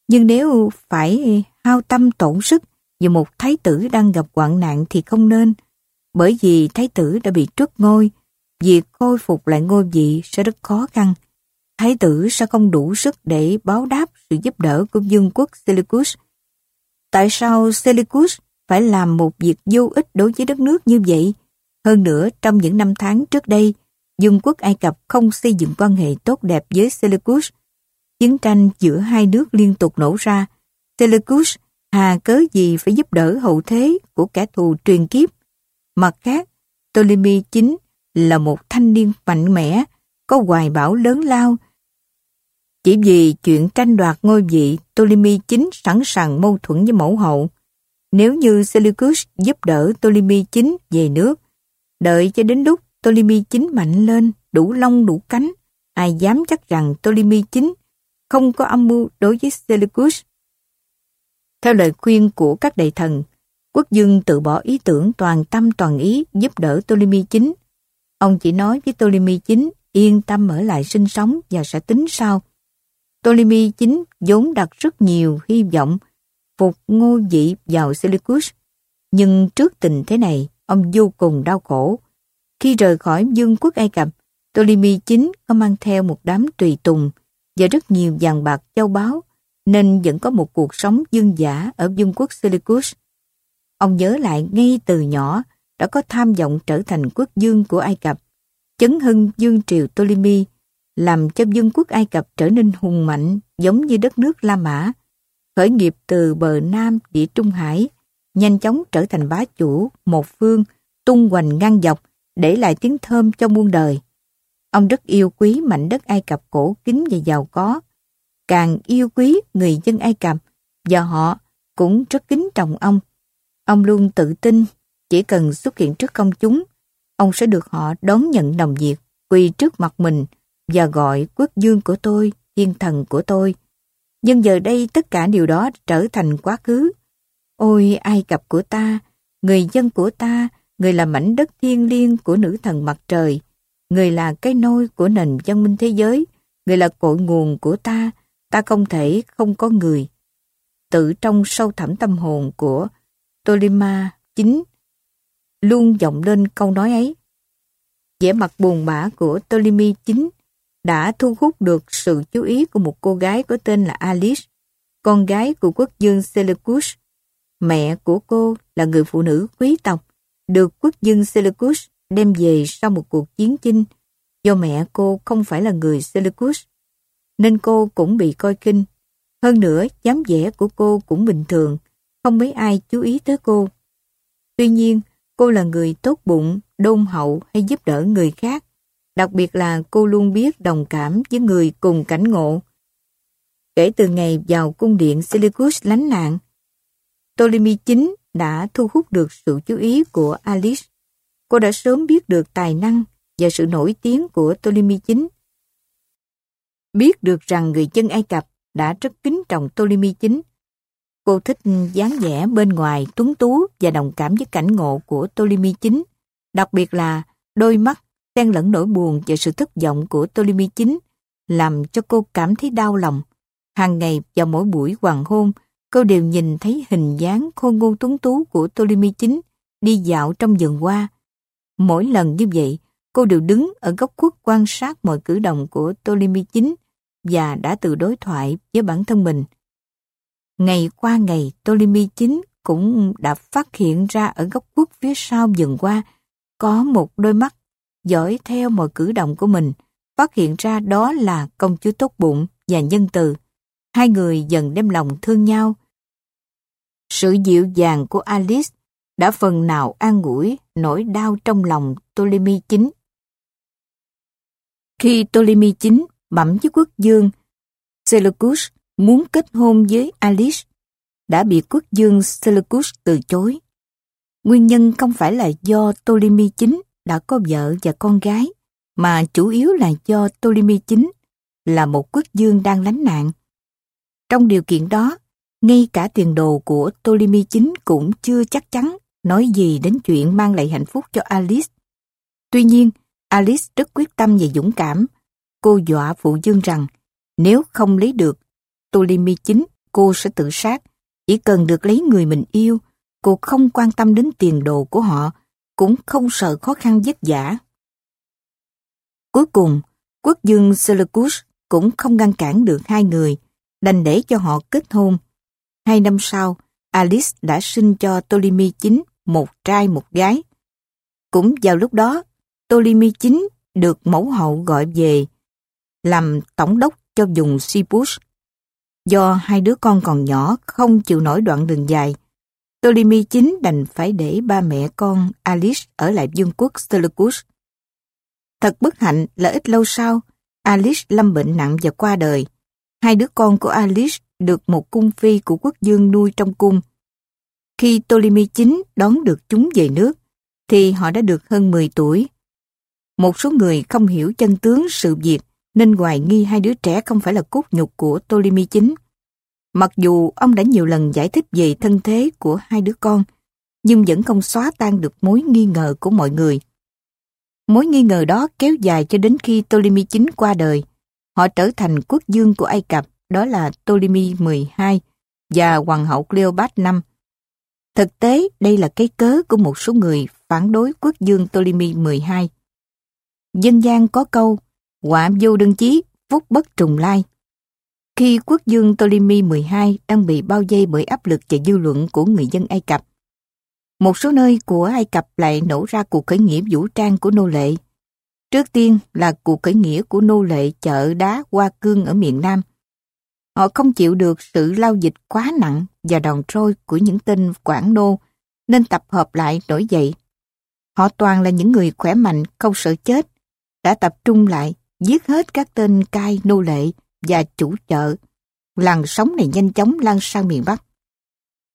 Nhưng nếu phải hao tâm tổn sức vì một thái tử đang gặp hoạn nạn thì không nên, bởi vì thái tử đã bị truất ngôi, việc khôi phục lại ngôi vị sẽ rất khó khăn. Thái tử sẽ không đủ sức để báo đáp sự giúp đỡ của vương quốc Seleucus. Tại sao Seleucus phải làm một việc vô ích đối với đất nước như vậy. Hơn nữa, trong những năm tháng trước đây, Dương quốc Ai Cập không xây dựng quan hệ tốt đẹp với Seleucus. Chiến tranh giữa hai nước liên tục nổ ra. Seleucus hà cớ gì phải giúp đỡ hậu thế của kẻ thù truyền kiếp. Mặt khác, Ptolemy chính là một thanh niên mạnh mẽ, có hoài bão lớn lao. Chỉ vì chuyện tranh đoạt ngôi vị, Ptolemy chính sẵn sàng mâu thuẫn với mẫu hậu. Nếu như Seleucus giúp đỡ Ptolemy chính về nước, đợi cho đến lúc Ptolemy chính mạnh lên, đủ lông đủ cánh, ai dám chắc rằng Ptolemy chính không có âm mưu đối với Seleucus. Theo lời khuyên của các đại thần, quốc dương tự bỏ ý tưởng toàn tâm toàn ý giúp đỡ Ptolemy chính. Ông chỉ nói với Ptolemy chính yên tâm ở lại sinh sống và sẽ tính sau. Ptolemy chính vốn đặt rất nhiều hy vọng phục ngô dị vào Seleucus. Nhưng trước tình thế này, ông vô cùng đau khổ. Khi rời khỏi dương quốc Ai Cập, Ptolemy chính có mang theo một đám tùy tùng và rất nhiều vàng bạc châu báu, nên vẫn có một cuộc sống dương giả ở vương quốc Seleucus. Ông nhớ lại ngay từ nhỏ đã có tham vọng trở thành quốc dương của Ai Cập, chấn hưng dương triều Ptolemy, làm cho vương quốc Ai Cập trở nên hùng mạnh giống như đất nước La Mã, khởi nghiệp từ bờ Nam địa Trung Hải, nhanh chóng trở thành bá chủ, một phương, tung hoành ngang dọc, để lại tiếng thơm cho muôn đời. Ông rất yêu quý mảnh đất Ai Cập cổ kính và giàu có, càng yêu quý người dân Ai Cập và họ cũng rất kính trọng ông. Ông luôn tự tin chỉ cần xuất hiện trước công chúng, ông sẽ được họ đón nhận đồng diệt, quỳ trước mặt mình và gọi quốc dương của tôi, thiên thần của tôi. Nhưng giờ đây tất cả điều đó trở thành quá khứ. Ôi Ai Cập của ta, người dân của ta, người là mảnh đất thiên liêng của nữ thần mặt trời, người là cái nôi của nền văn minh thế giới, người là cội nguồn của ta, ta không thể không có người. Tự trong sâu thẳm tâm hồn của Tolima chính luôn vọng lên câu nói ấy. vẻ mặt buồn bã của Ptolemy chính đã thu hút được sự chú ý của một cô gái có tên là Alice, con gái của quốc dương Seleucus. Mẹ của cô là người phụ nữ quý tộc, được quốc dân Seleucus đem về sau một cuộc chiến chinh. Do mẹ cô không phải là người Seleucus, nên cô cũng bị coi kinh. Hơn nữa, dáng vẻ của cô cũng bình thường, không mấy ai chú ý tới cô. Tuy nhiên, cô là người tốt bụng, đôn hậu hay giúp đỡ người khác. Đặc biệt là cô luôn biết đồng cảm với người cùng cảnh ngộ. Kể từ ngày vào cung điện Seleucus lánh nạn, Ptolemy chính đã thu hút được sự chú ý của Alice. Cô đã sớm biết được tài năng và sự nổi tiếng của Ptolemy chính. Biết được rằng người dân Ai Cập đã rất kính trọng Ptolemy chính. Cô thích dáng vẻ bên ngoài tuấn tú và đồng cảm với cảnh ngộ của Ptolemy chính, đặc biệt là đôi mắt xen lẫn nỗi buồn và sự thất vọng của Ptolemy chính, làm cho cô cảm thấy đau lòng. Hàng ngày vào mỗi buổi hoàng hôn, cô đều nhìn thấy hình dáng khôn ngu tuấn tú của Ptolemy chính đi dạo trong vườn hoa. Mỗi lần như vậy, cô đều đứng ở góc khuất quan sát mọi cử động của Ptolemy chính và đã tự đối thoại với bản thân mình. Ngày qua ngày, Ptolemy chính cũng đã phát hiện ra ở góc khuất phía sau vườn hoa có một đôi mắt dõi theo mọi cử động của mình, phát hiện ra đó là công chúa tốt bụng và nhân từ. Hai người dần đem lòng thương nhau. Sự dịu dàng của Alice đã phần nào an ủi nỗi đau trong lòng Ptolemy chính. Khi Ptolemy chính bẩm với quốc dương, Seleucus muốn kết hôn với Alice, đã bị quốc dương Seleucus từ chối. Nguyên nhân không phải là do Ptolemy chính đã có vợ và con gái, mà chủ yếu là do Ptolemy chính là một quốc dương đang lánh nạn. Trong điều kiện đó, ngay cả tiền đồ của Ptolemy chính cũng chưa chắc chắn nói gì đến chuyện mang lại hạnh phúc cho Alice. Tuy nhiên, Alice rất quyết tâm và dũng cảm. Cô dọa phụ dương rằng nếu không lấy được Ptolemy chính, cô sẽ tự sát. Chỉ cần được lấy người mình yêu, cô không quan tâm đến tiền đồ của họ, cũng không sợ khó khăn vất vả. Cuối cùng, quốc dương Seleucus cũng không ngăn cản được hai người, đành để cho họ kết hôn. Hai năm sau, Alice đã sinh cho Ptolemy IX một trai một gái. Cũng vào lúc đó, Ptolemy IX được mẫu hậu gọi về làm tổng đốc cho vùng Cyprus. Do hai đứa con còn nhỏ không chịu nổi đoạn đường dài, Ptolemy IX đành phải để ba mẹ con Alice ở lại vương quốc Seleucus. Thật bất hạnh là ít lâu sau, Alice lâm bệnh nặng và qua đời. Hai đứa con của Alice được một cung phi của quốc dương nuôi trong cung. Khi Ptolemy IX đón được chúng về nước, thì họ đã được hơn 10 tuổi. Một số người không hiểu chân tướng sự việc nên hoài nghi hai đứa trẻ không phải là cốt nhục của Ptolemy IX. Mặc dù ông đã nhiều lần giải thích về thân thế của hai đứa con, nhưng vẫn không xóa tan được mối nghi ngờ của mọi người. Mối nghi ngờ đó kéo dài cho đến khi Ptolemy IX qua đời. Họ trở thành quốc dương của Ai Cập, đó là Ptolemy 12 và Hoàng hậu Cleopatra năm. Thực tế, đây là cái cớ của một số người phản đối quốc dương Ptolemy 12. Dân gian có câu, quả vô đơn chí, phúc bất trùng lai. Khi quốc dương Ptolemy 12 đang bị bao vây bởi áp lực và dư luận của người dân Ai Cập, một số nơi của Ai Cập lại nổ ra cuộc khởi nghĩa vũ trang của nô lệ. Trước tiên là cuộc khởi nghĩa của nô lệ chợ đá Hoa Cương ở miền Nam. Họ không chịu được sự lao dịch quá nặng và đòn trôi của những tên quản nô, nên tập hợp lại nổi dậy. Họ toàn là những người khỏe mạnh, không sợ chết, đã tập trung lại, giết hết các tên cai nô lệ và chủ chợ. Làn sóng này nhanh chóng lan sang miền Bắc.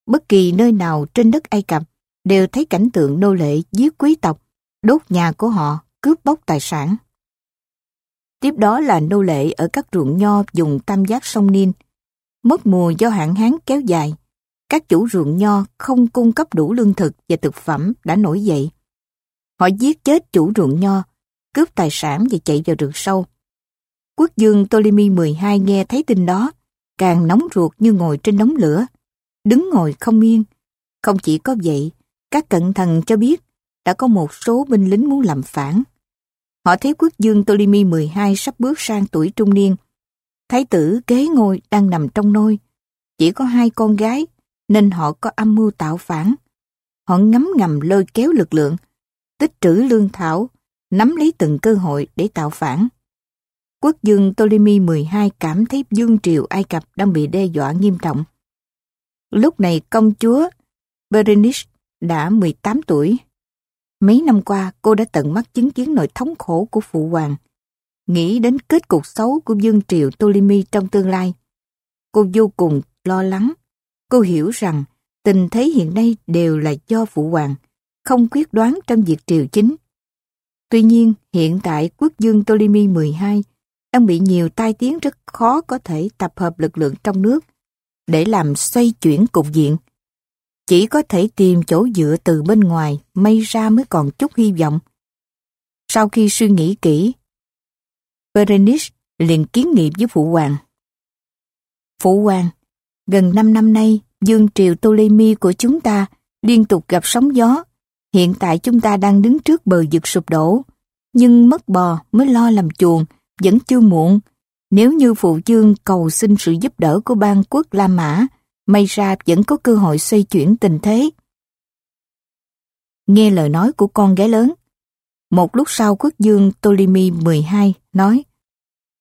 Bất kỳ nơi nào trên đất Ai Cập đều thấy cảnh tượng nô lệ giết quý tộc, đốt nhà của họ, cướp bóc tài sản. Tiếp đó là nô lệ ở các ruộng nho dùng tam giác sông Nin. Mất mùa do hạn hán kéo dài, các chủ ruộng nho không cung cấp đủ lương thực và thực phẩm đã nổi dậy. Họ giết chết chủ ruộng nho, cướp tài sản và chạy vào rừng sâu. Quốc dương Ptolemy 12 nghe thấy tin đó, càng nóng ruột như ngồi trên đống lửa, đứng ngồi không yên. Không chỉ có vậy, các cận thần cho biết đã có một số binh lính muốn làm phản. Họ thấy quốc dương Ptolemy 12 sắp bước sang tuổi trung niên. Thái tử kế ngôi đang nằm trong nôi. Chỉ có hai con gái nên họ có âm mưu tạo phản. Họ ngấm ngầm lôi kéo lực lượng, tích trữ lương thảo, nắm lấy từng cơ hội để tạo phản. Quốc dương Ptolemy 12 cảm thấy dương triều Ai Cập đang bị đe dọa nghiêm trọng. Lúc này công chúa Berenice đã 18 tuổi. Mấy năm qua cô đã tận mắt chứng kiến nỗi thống khổ của phụ hoàng. Nghĩ đến kết cục xấu của Dương Triều Ptolemy trong tương lai. Cô vô cùng lo lắng. Cô hiểu rằng tình thế hiện nay đều là do phụ hoàng, không quyết đoán trong việc triều chính. Tuy nhiên, hiện tại quốc dương Ptolemy 12 đang bị nhiều tai tiếng rất khó có thể tập hợp lực lượng trong nước để làm xoay chuyển cục diện chỉ có thể tìm chỗ dựa từ bên ngoài may ra mới còn chút hy vọng. Sau khi suy nghĩ kỹ, Berenice liền kiến nghị với Phụ Hoàng. Phụ Hoàng, gần 5 năm nay, dương triều Ptolemy của chúng ta liên tục gặp sóng gió. Hiện tại chúng ta đang đứng trước bờ vực sụp đổ. Nhưng mất bò mới lo làm chuồng, vẫn chưa muộn. Nếu như phụ dương cầu xin sự giúp đỡ của ban quốc La Mã, may ra vẫn có cơ hội xoay chuyển tình thế. Nghe lời nói của con gái lớn, một lúc sau quốc dương Ptolemy 12 nói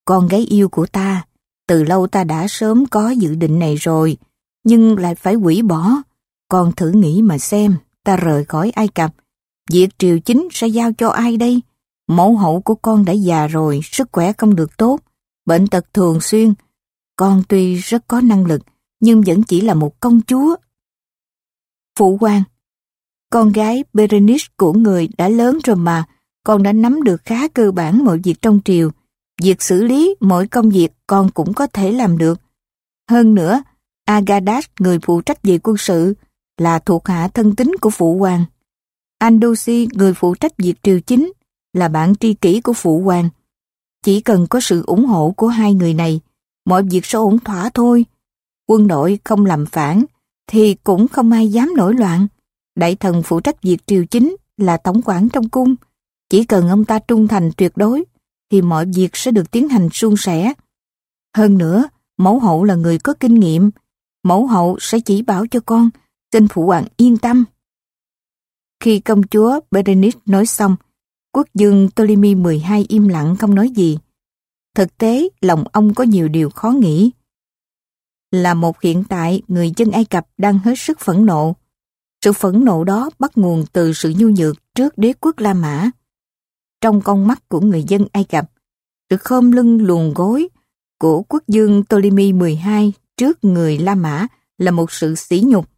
Con gái yêu của ta, từ lâu ta đã sớm có dự định này rồi, nhưng lại phải hủy bỏ. Con thử nghĩ mà xem, ta rời khỏi Ai Cập, việc triều chính sẽ giao cho ai đây? Mẫu hậu của con đã già rồi, sức khỏe không được tốt, bệnh tật thường xuyên. Con tuy rất có năng lực, nhưng vẫn chỉ là một công chúa. Phụ quan Con gái Berenice của người đã lớn rồi mà, con đã nắm được khá cơ bản mọi việc trong triều. Việc xử lý mọi công việc con cũng có thể làm được. Hơn nữa, Agadas, người phụ trách về quân sự, là thuộc hạ thân tín của phụ hoàng. Andosi, người phụ trách việc triều chính, là bạn tri kỷ của phụ hoàng. Chỉ cần có sự ủng hộ của hai người này, mọi việc sẽ ổn thỏa thôi quân đội không làm phản, thì cũng không ai dám nổi loạn. Đại thần phụ trách việc triều chính là tổng quản trong cung. Chỉ cần ông ta trung thành tuyệt đối, thì mọi việc sẽ được tiến hành suôn sẻ. Hơn nữa, mẫu hậu là người có kinh nghiệm. Mẫu hậu sẽ chỉ bảo cho con xin phụ hoàng yên tâm. Khi công chúa Berenice nói xong, quốc dương Ptolemy 12 im lặng không nói gì. Thực tế, lòng ông có nhiều điều khó nghĩ. Là một hiện tại, người dân Ai Cập đang hết sức phẫn nộ. Sự phẫn nộ đó bắt nguồn từ sự nhu nhược trước đế quốc La Mã. Trong con mắt của người dân Ai Cập, sự khom lưng luồn gối của quốc dương Ptolemy 12 trước người La Mã là một sự sỉ nhục.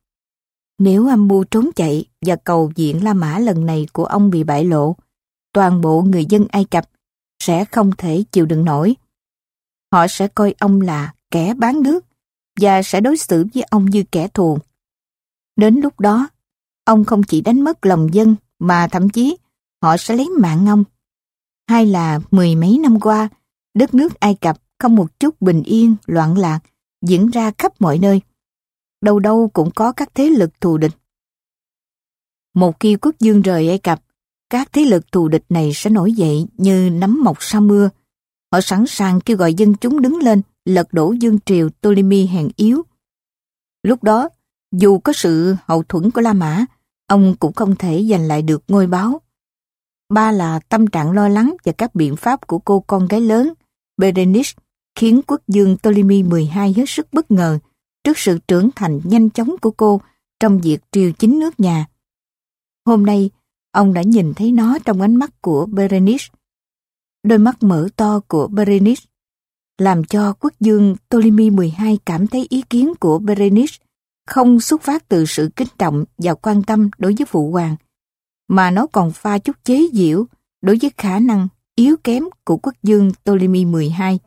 Nếu âm mưu trốn chạy và cầu diện La Mã lần này của ông bị bại lộ, toàn bộ người dân Ai Cập sẽ không thể chịu đựng nổi. Họ sẽ coi ông là kẻ bán nước và sẽ đối xử với ông như kẻ thù. Đến lúc đó, ông không chỉ đánh mất lòng dân mà thậm chí họ sẽ lấy mạng ông. Hay là mười mấy năm qua, đất nước Ai Cập không một chút bình yên, loạn lạc diễn ra khắp mọi nơi. Đâu đâu cũng có các thế lực thù địch. Một khi quốc dương rời Ai Cập, các thế lực thù địch này sẽ nổi dậy như nắm mọc sau mưa. Họ sẵn sàng kêu gọi dân chúng đứng lên, lật đổ dương triều Ptolemy hèn yếu. Lúc đó, dù có sự hậu thuẫn của La Mã, ông cũng không thể giành lại được ngôi báo. Ba là tâm trạng lo lắng và các biện pháp của cô con gái lớn, Berenice, khiến quốc dương Ptolemy 12 hết sức bất ngờ trước sự trưởng thành nhanh chóng của cô trong việc triều chính nước nhà. Hôm nay, ông đã nhìn thấy nó trong ánh mắt của Berenice. Đôi mắt mở to của Berenice làm cho quốc dương Ptolemy 12 cảm thấy ý kiến của Berenice không xuất phát từ sự kính trọng và quan tâm đối với phụ hoàng, mà nó còn pha chút chế giễu đối với khả năng yếu kém của quốc dương Ptolemy 12.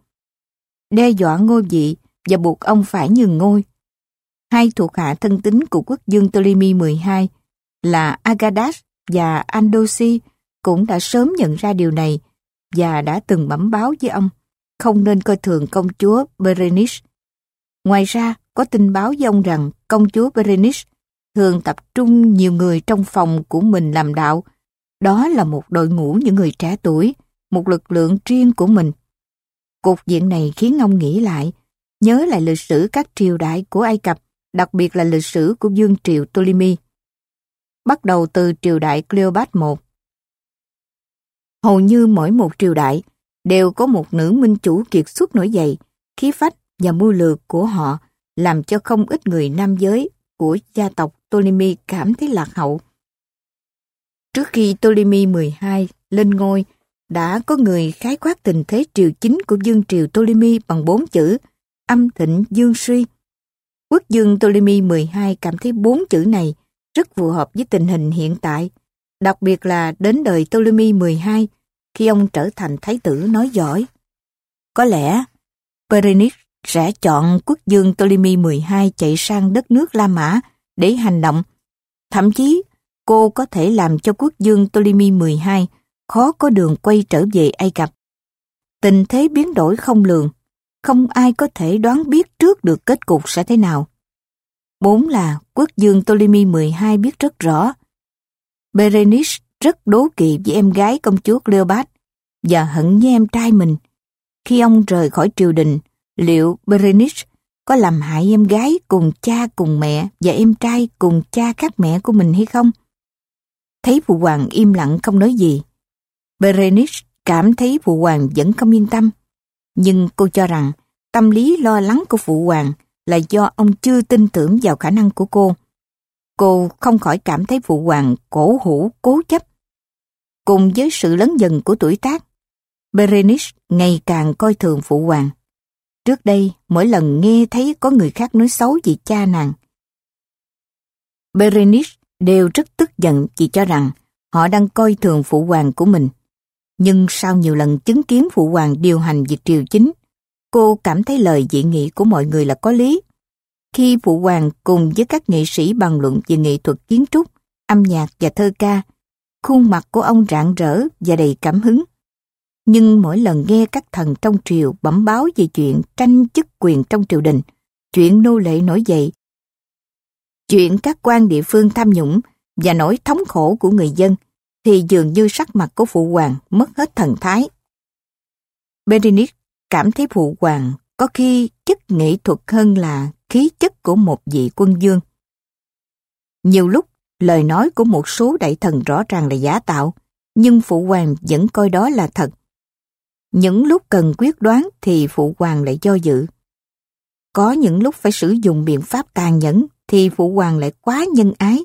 Đe dọa ngôi vị và buộc ông phải nhường ngôi. Hai thuộc hạ thân tín của quốc dương Ptolemy 12 là Agadas và Andosi cũng đã sớm nhận ra điều này và đã từng bẩm báo với ông không nên coi thường công chúa Berenice. Ngoài ra, có tin báo dông rằng công chúa Berenice thường tập trung nhiều người trong phòng của mình làm đạo. Đó là một đội ngũ những người trẻ tuổi, một lực lượng riêng của mình. Cục diện này khiến ông nghĩ lại, nhớ lại lịch sử các triều đại của Ai Cập, đặc biệt là lịch sử của Dương Triều Ptolemy. Bắt đầu từ triều đại Cleopat I. Hầu như mỗi một triều đại đều có một nữ minh chủ kiệt xuất nổi dậy, khí phách và mưu lược của họ làm cho không ít người nam giới của gia tộc Ptolemy cảm thấy lạc hậu. Trước khi Ptolemy 12 lên ngôi, đã có người khái quát tình thế triều chính của dương triều Ptolemy bằng bốn chữ âm thịnh dương suy. Quốc dương Ptolemy 12 cảm thấy bốn chữ này rất phù hợp với tình hình hiện tại, đặc biệt là đến đời Ptolemy 12 khi ông trở thành thái tử nói giỏi. Có lẽ Berenice sẽ chọn quốc dương Ptolemy 12 chạy sang đất nước La Mã để hành động. Thậm chí, cô có thể làm cho quốc dương Ptolemy 12 khó có đường quay trở về Ai Cập. Tình thế biến đổi không lường, không ai có thể đoán biết trước được kết cục sẽ thế nào. Bốn là quốc dương Ptolemy 12 biết rất rõ. Berenice rất đố kỵ với em gái công chúa Cleopat và hận với em trai mình. Khi ông rời khỏi triều đình, liệu Berenice có làm hại em gái cùng cha cùng mẹ và em trai cùng cha khác mẹ của mình hay không? Thấy phụ hoàng im lặng không nói gì, Berenice cảm thấy phụ hoàng vẫn không yên tâm. Nhưng cô cho rằng tâm lý lo lắng của phụ hoàng là do ông chưa tin tưởng vào khả năng của cô. Cô không khỏi cảm thấy phụ hoàng cổ hủ cố chấp. Cùng với sự lớn dần của tuổi tác, Berenice ngày càng coi thường phụ hoàng. Trước đây, mỗi lần nghe thấy có người khác nói xấu về cha nàng, Berenice đều rất tức giận vì cho rằng họ đang coi thường phụ hoàng của mình. Nhưng sau nhiều lần chứng kiến phụ hoàng điều hành việc triều chính, cô cảm thấy lời dị nghị của mọi người là có lý. Khi phụ hoàng cùng với các nghệ sĩ bàn luận về nghệ thuật kiến trúc, âm nhạc và thơ ca, khuôn mặt của ông rạng rỡ và đầy cảm hứng. Nhưng mỗi lần nghe các thần trong triều bẩm báo về chuyện tranh chức quyền trong triều đình, chuyện nô lệ nổi dậy, chuyện các quan địa phương tham nhũng và nỗi thống khổ của người dân, thì dường như sắc mặt của phụ hoàng mất hết thần thái. Berenice cảm thấy phụ hoàng có khi chất nghệ thuật hơn là khí chất của một vị quân dương. Nhiều lúc, lời nói của một số đại thần rõ ràng là giả tạo, nhưng phụ hoàng vẫn coi đó là thật. Những lúc cần quyết đoán thì phụ hoàng lại do dự. Có những lúc phải sử dụng biện pháp tàn nhẫn thì phụ hoàng lại quá nhân ái.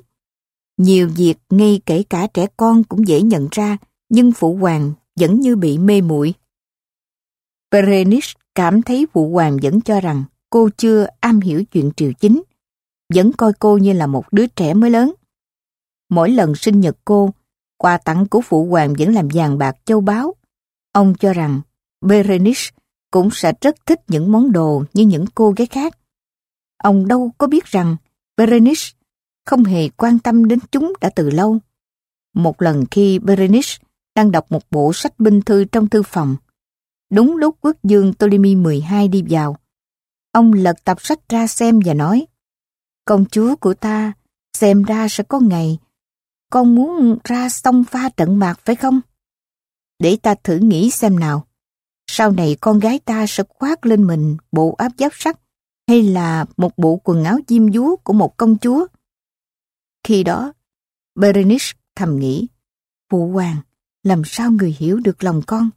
Nhiều việc ngay kể cả trẻ con cũng dễ nhận ra, nhưng phụ hoàng vẫn như bị mê muội. Berenice cảm thấy phụ hoàng vẫn cho rằng cô chưa am hiểu chuyện triều chính, vẫn coi cô như là một đứa trẻ mới lớn. Mỗi lần sinh nhật cô, quà tặng của phụ hoàng vẫn làm vàng bạc châu báu. Ông cho rằng Berenice cũng sẽ rất thích những món đồ như những cô gái khác. Ông đâu có biết rằng Berenice không hề quan tâm đến chúng đã từ lâu. Một lần khi Berenice đang đọc một bộ sách binh thư trong thư phòng, đúng lúc quốc dương Ptolemy 12 đi vào, ông lật tập sách ra xem và nói Công chúa của ta, xem ra sẽ có ngày con muốn ra sông pha trận mạc phải không? Để ta thử nghĩ xem nào. Sau này con gái ta sẽ khoác lên mình bộ áp giáp sắt hay là một bộ quần áo diêm dúa của một công chúa. Khi đó, Berenice thầm nghĩ, Phụ hoàng, làm sao người hiểu được lòng con?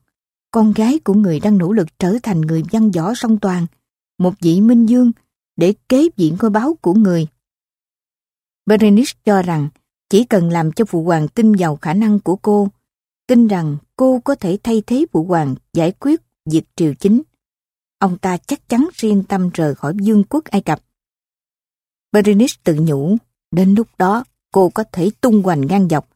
Con gái của người đang nỗ lực trở thành người văn võ song toàn, một vị minh dương, để kế diện ngôi báo của người. Berenice cho rằng chỉ cần làm cho phụ hoàng tin vào khả năng của cô, tin rằng cô có thể thay thế phụ hoàng giải quyết việc triều chính, ông ta chắc chắn riêng tâm rời khỏi vương quốc Ai Cập. Berenice tự nhủ, đến lúc đó cô có thể tung hoành ngang dọc.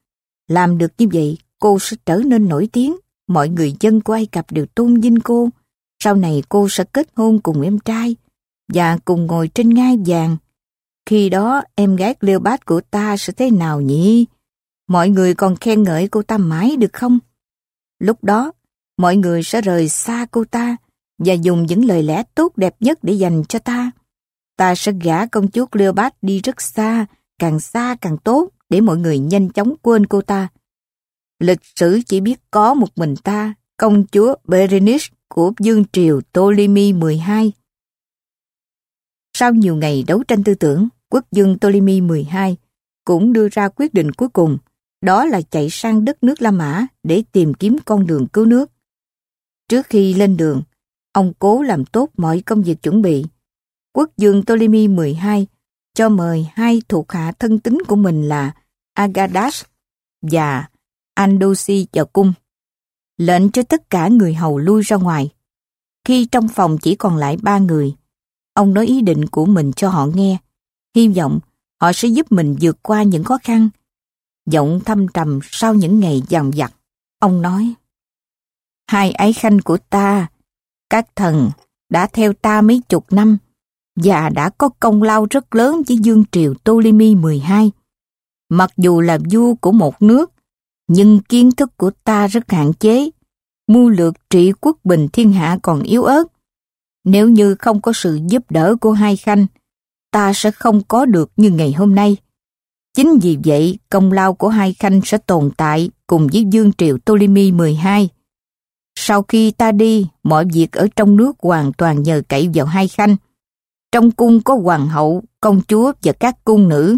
Làm được như vậy, cô sẽ trở nên nổi tiếng, mọi người dân của Ai Cập đều tôn vinh cô. Sau này cô sẽ kết hôn cùng em trai và cùng ngồi trên ngai vàng. Khi đó em gái Cleopat của ta sẽ thế nào nhỉ? Mọi người còn khen ngợi cô ta mãi được không? Lúc đó, mọi người sẽ rời xa cô ta và dùng những lời lẽ tốt đẹp nhất để dành cho ta. Ta sẽ gả công chúa Cleopat đi rất xa, càng xa càng tốt để mọi người nhanh chóng quên cô ta. Lịch sử chỉ biết có một mình ta, công chúa Berenice của Dương Triều Ptolemy 12. Sau nhiều ngày đấu tranh tư tưởng, quốc dương Ptolemy 12 cũng đưa ra quyết định cuối cùng, đó là chạy sang đất nước La Mã để tìm kiếm con đường cứu nước. Trước khi lên đường, ông cố làm tốt mọi công việc chuẩn bị. Quốc dương Ptolemy 12 cho mời hai thuộc hạ thân tín của mình là Agadas và Andosi vào cung. Lệnh cho tất cả người hầu lui ra ngoài. Khi trong phòng chỉ còn lại ba người, ông nói ý định của mình cho họ nghe. Hy vọng họ sẽ giúp mình vượt qua những khó khăn. Giọng thâm trầm sau những ngày dằn vặt, ông nói Hai ái khanh của ta, các thần đã theo ta mấy chục năm và đã có công lao rất lớn với Dương Triều Ptolemy 12. Mặc dù là vua của một nước, nhưng kiến thức của ta rất hạn chế. Mưu lược trị quốc bình thiên hạ còn yếu ớt. Nếu như không có sự giúp đỡ của hai khanh, ta sẽ không có được như ngày hôm nay. Chính vì vậy, công lao của hai khanh sẽ tồn tại cùng với Dương Triều Ptolemy 12. Sau khi ta đi, mọi việc ở trong nước hoàn toàn nhờ cậy vào hai khanh. Trong cung có hoàng hậu, công chúa và các cung nữ,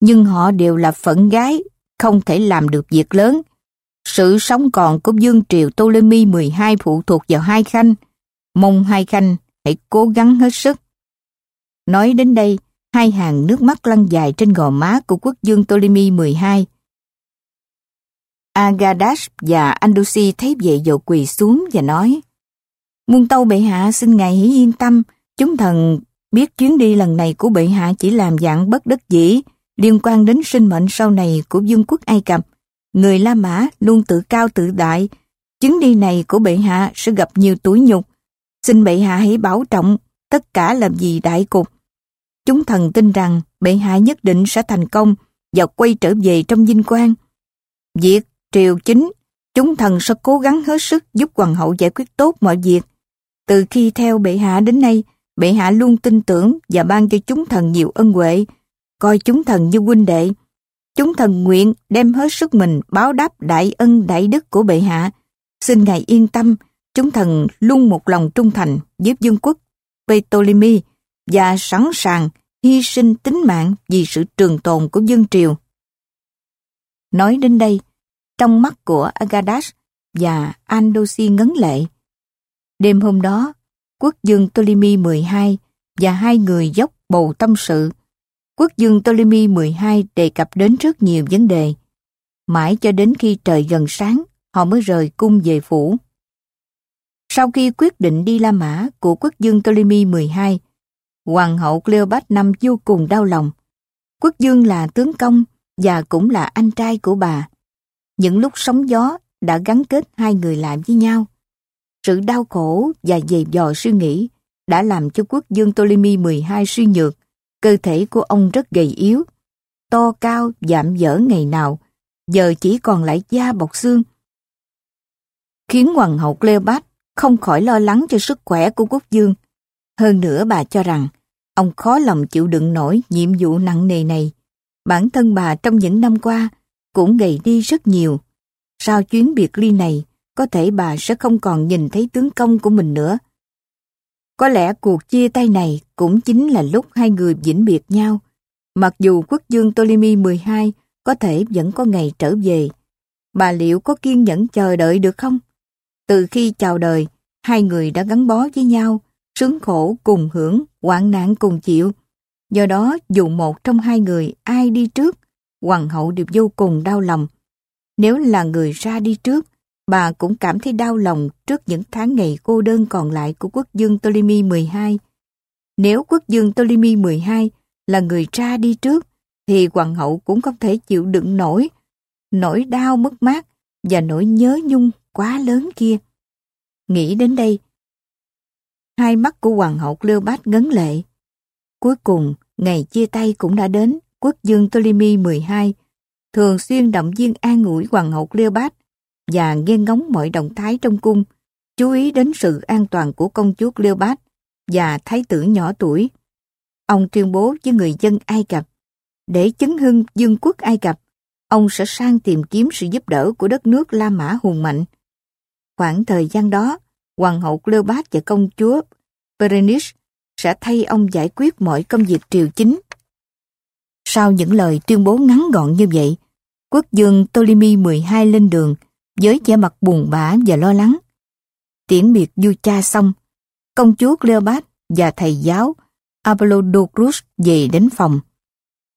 nhưng họ đều là phận gái, không thể làm được việc lớn. Sự sống còn của Dương Triều Ptolemy 12 phụ thuộc vào hai khanh. Mong hai khanh hãy cố gắng hết sức. Nói đến đây, hai hàng nước mắt lăn dài trên gò má của quốc dương Ptolemy 12. Agadas và Andusi thấy vậy dầu quỳ xuống và nói Muôn tâu bệ hạ xin ngài hãy yên tâm, chúng thần biết chuyến đi lần này của bệ hạ chỉ làm dạng bất đắc dĩ liên quan đến sinh mệnh sau này của vương quốc Ai Cập. Người La Mã luôn tự cao tự đại, chuyến đi này của bệ hạ sẽ gặp nhiều túi nhục. Xin bệ hạ hãy bảo trọng, tất cả làm gì đại cục. Chúng thần tin rằng bệ hạ nhất định sẽ thành công và quay trở về trong vinh quang. Việc triều chính, chúng thần sẽ cố gắng hết sức giúp hoàng hậu giải quyết tốt mọi việc. Từ khi theo bệ hạ đến nay, bệ hạ luôn tin tưởng và ban cho chúng thần nhiều ân huệ, coi chúng thần như huynh đệ. Chúng thần nguyện đem hết sức mình báo đáp đại ân đại đức của bệ hạ. Xin ngài yên tâm, chúng thần luôn một lòng trung thành giúp dương quốc Ptolemy và sẵn sàng hy sinh tính mạng vì sự trường tồn của dân triều. Nói đến đây, trong mắt của Agadas và Andosi ngấn lệ. Đêm hôm đó, quốc dương Ptolemy 12 và hai người dốc bầu tâm sự. Quốc dương Ptolemy 12 đề cập đến rất nhiều vấn đề. Mãi cho đến khi trời gần sáng, họ mới rời cung về phủ. Sau khi quyết định đi La Mã của quốc dương Ptolemy 12, Hoàng hậu Cleopat năm vô cùng đau lòng. Quốc dương là tướng công và cũng là anh trai của bà. Những lúc sóng gió đã gắn kết hai người lại với nhau. Sự đau khổ và dày dò suy nghĩ đã làm cho quốc dương Ptolemy 12 suy nhược. Cơ thể của ông rất gầy yếu, to cao, giảm dở ngày nào, giờ chỉ còn lại da bọc xương. Khiến Hoàng hậu Cleopat không khỏi lo lắng cho sức khỏe của quốc dương. Hơn nữa bà cho rằng ông khó lòng chịu đựng nổi nhiệm vụ nặng nề này. Bản thân bà trong những năm qua cũng gầy đi rất nhiều. Sau chuyến biệt ly này, có thể bà sẽ không còn nhìn thấy tướng công của mình nữa. Có lẽ cuộc chia tay này cũng chính là lúc hai người vĩnh biệt nhau. Mặc dù quốc dương Ptolemy 12 có thể vẫn có ngày trở về, bà liệu có kiên nhẫn chờ đợi được không? Từ khi chào đời, hai người đã gắn bó với nhau, sướng khổ cùng hưởng, hoạn nạn cùng chịu. Do đó, dù một trong hai người ai đi trước, hoàng hậu đều vô cùng đau lòng. Nếu là người ra đi trước, bà cũng cảm thấy đau lòng trước những tháng ngày cô đơn còn lại của quốc dương Ptolemy 12. Nếu quốc dương Ptolemy 12 là người ra đi trước, thì hoàng hậu cũng không thể chịu đựng nổi, nỗi đau mất mát và nỗi nhớ nhung quá lớn kia. Nghĩ đến đây, hai mắt của hoàng hậu Cleopat ngấn lệ. Cuối cùng, ngày chia tay cũng đã đến, quốc dương Ptolemy 12 thường xuyên động viên an ủi hoàng hậu Cleopat và nghe ngóng mọi động thái trong cung, chú ý đến sự an toàn của công chúa Cleopat và thái tử nhỏ tuổi. Ông tuyên bố với người dân Ai Cập, để chấn hưng dương quốc Ai Cập, ông sẽ sang tìm kiếm sự giúp đỡ của đất nước La Mã hùng mạnh. Khoảng thời gian đó, hoàng hậu Cleopat và công chúa Berenice sẽ thay ông giải quyết mọi công việc triều chính. Sau những lời tuyên bố ngắn gọn như vậy, quốc dương Ptolemy 12 lên đường với vẻ mặt buồn bã và lo lắng. Tiễn biệt vua cha xong, công chúa Cleopat và thầy giáo Apollodorus về đến phòng.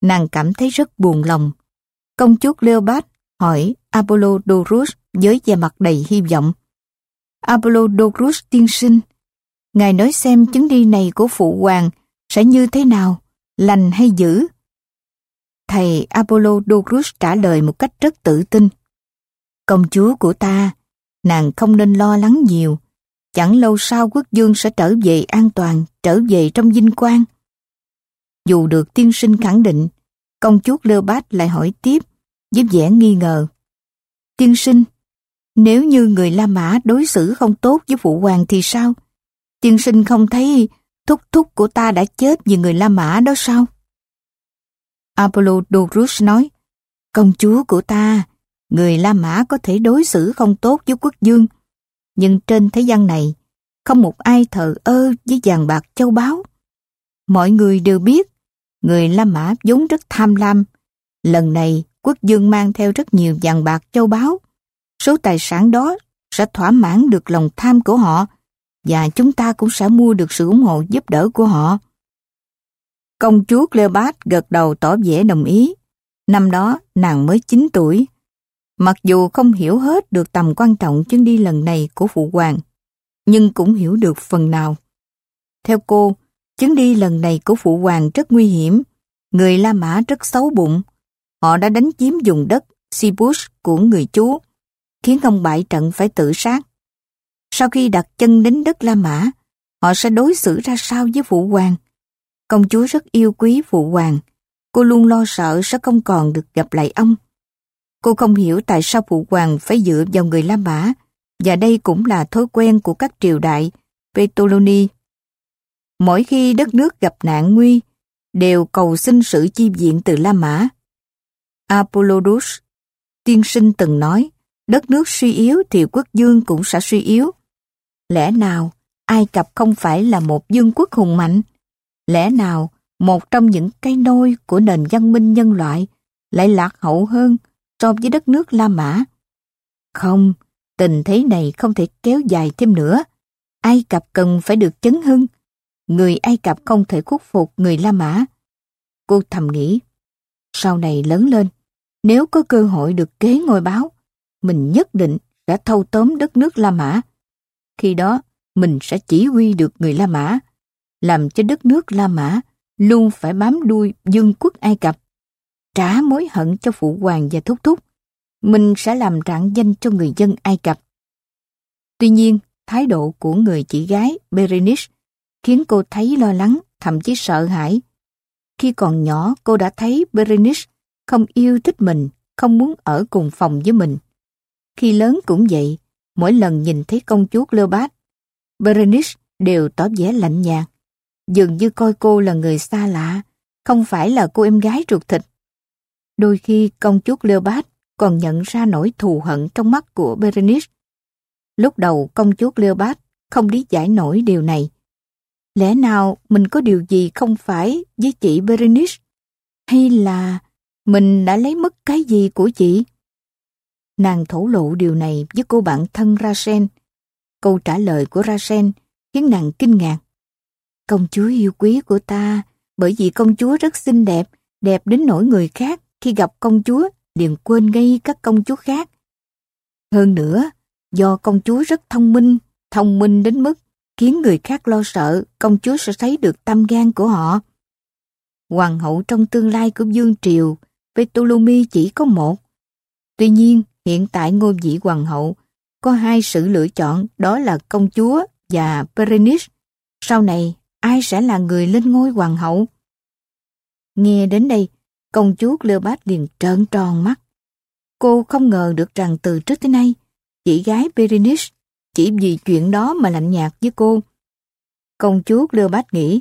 Nàng cảm thấy rất buồn lòng. Công chúa Cleopat hỏi Apollodorus với vẻ mặt đầy hy vọng. Apollodorus tiên sinh, ngài nói xem chứng đi này của phụ hoàng sẽ như thế nào, lành hay dữ? Thầy Apollodorus trả lời một cách rất tự tin. Công chúa của ta, nàng không nên lo lắng nhiều. Chẳng lâu sau quốc dương sẽ trở về an toàn, trở về trong vinh quang. Dù được tiên sinh khẳng định, công chúa Cleopat lại hỏi tiếp, giúp vẻ nghi ngờ. Tiên sinh, nếu như người La Mã đối xử không tốt với phụ hoàng thì sao? Tiên sinh không thấy thúc thúc của ta đã chết vì người La Mã đó sao? Apollodorus nói, công chúa của ta, người La Mã có thể đối xử không tốt với quốc dương, nhưng trên thế gian này, không một ai thờ ơ với vàng bạc châu báu. Mọi người đều biết, người La Mã vốn rất tham lam. Lần này, quốc dương mang theo rất nhiều vàng bạc châu báu. Số tài sản đó sẽ thỏa mãn được lòng tham của họ và chúng ta cũng sẽ mua được sự ủng hộ giúp đỡ của họ. Công chúa Cleopat gật đầu tỏ vẻ đồng ý. Năm đó, nàng mới 9 tuổi. Mặc dù không hiểu hết được tầm quan trọng chuyến đi lần này của phụ hoàng, nhưng cũng hiểu được phần nào. Theo cô, chuyến đi lần này của phụ hoàng rất nguy hiểm. Người La Mã rất xấu bụng. Họ đã đánh chiếm vùng đất Sibush của người chú, khiến ông bại trận phải tự sát. Sau khi đặt chân đến đất La Mã, họ sẽ đối xử ra sao với phụ hoàng? Công chúa rất yêu quý phụ hoàng. Cô luôn lo sợ sẽ không còn được gặp lại ông. Cô không hiểu tại sao phụ hoàng phải dựa vào người La Mã, và đây cũng là thói quen của các triều đại Petoloni. Mỗi khi đất nước gặp nạn nguy, đều cầu xin sự chi viện từ La Mã. Apollodus, tiên sinh từng nói, đất nước suy yếu thì quốc dương cũng sẽ suy yếu. Lẽ nào Ai Cập không phải là một vương quốc hùng mạnh? Lẽ nào một trong những cây nôi của nền văn minh nhân loại, lại lạc hậu hơn so với đất nước La Mã. Không, tình thế này không thể kéo dài thêm nữa. Ai Cập cần phải được chấn hưng. Người Ai Cập không thể khuất phục người La Mã. Cô thầm nghĩ, sau này lớn lên, nếu có cơ hội được kế ngôi báo, mình nhất định sẽ thâu tóm đất nước La Mã. Khi đó, mình sẽ chỉ huy được người La Mã, làm cho đất nước La Mã luôn phải bám đuôi dương quốc Ai Cập, trả mối hận cho phụ hoàng và thúc thúc. Mình sẽ làm rạng danh cho người dân Ai Cập. Tuy nhiên, thái độ của người chị gái Berenice khiến cô thấy lo lắng, thậm chí sợ hãi. Khi còn nhỏ, cô đã thấy Berenice không yêu thích mình, không muốn ở cùng phòng với mình. Khi lớn cũng vậy, mỗi lần nhìn thấy công chúa Cleopatra, Berenice đều tỏ vẻ lạnh nhạt, dường như coi cô là người xa lạ, không phải là cô em gái ruột thịt. Đôi khi công chúa Cleopatra còn nhận ra nỗi thù hận trong mắt của Berenice. Lúc đầu công chúa Cleopatra không lý giải nổi điều này. Lẽ nào mình có điều gì không phải với chị Berenice? Hay là mình đã lấy mất cái gì của chị? Nàng thổ lộ điều này với cô bạn thân Rasen. Câu trả lời của Rasen khiến nàng kinh ngạc. Công chúa yêu quý của ta, bởi vì công chúa rất xinh đẹp, đẹp đến nỗi người khác khi gặp công chúa liền quên ngay các công chúa khác. Hơn nữa, do công chúa rất thông minh, thông minh đến mức khiến người khác lo sợ công chúa sẽ thấy được tâm gan của họ. Hoàng hậu trong tương lai của Dương Triều, Ptolemy chỉ có một. Tuy nhiên, hiện tại ngôi vị hoàng hậu có hai sự lựa chọn đó là công chúa và Berenice. Sau này, ai sẽ là người lên ngôi hoàng hậu? Nghe đến đây, công chúa Cleopatra liền trợn tròn mắt. Cô không ngờ được rằng từ trước tới nay, chị gái Berenice chỉ vì chuyện đó mà lạnh nhạt với cô. Công chúa Cleopatra nghĩ,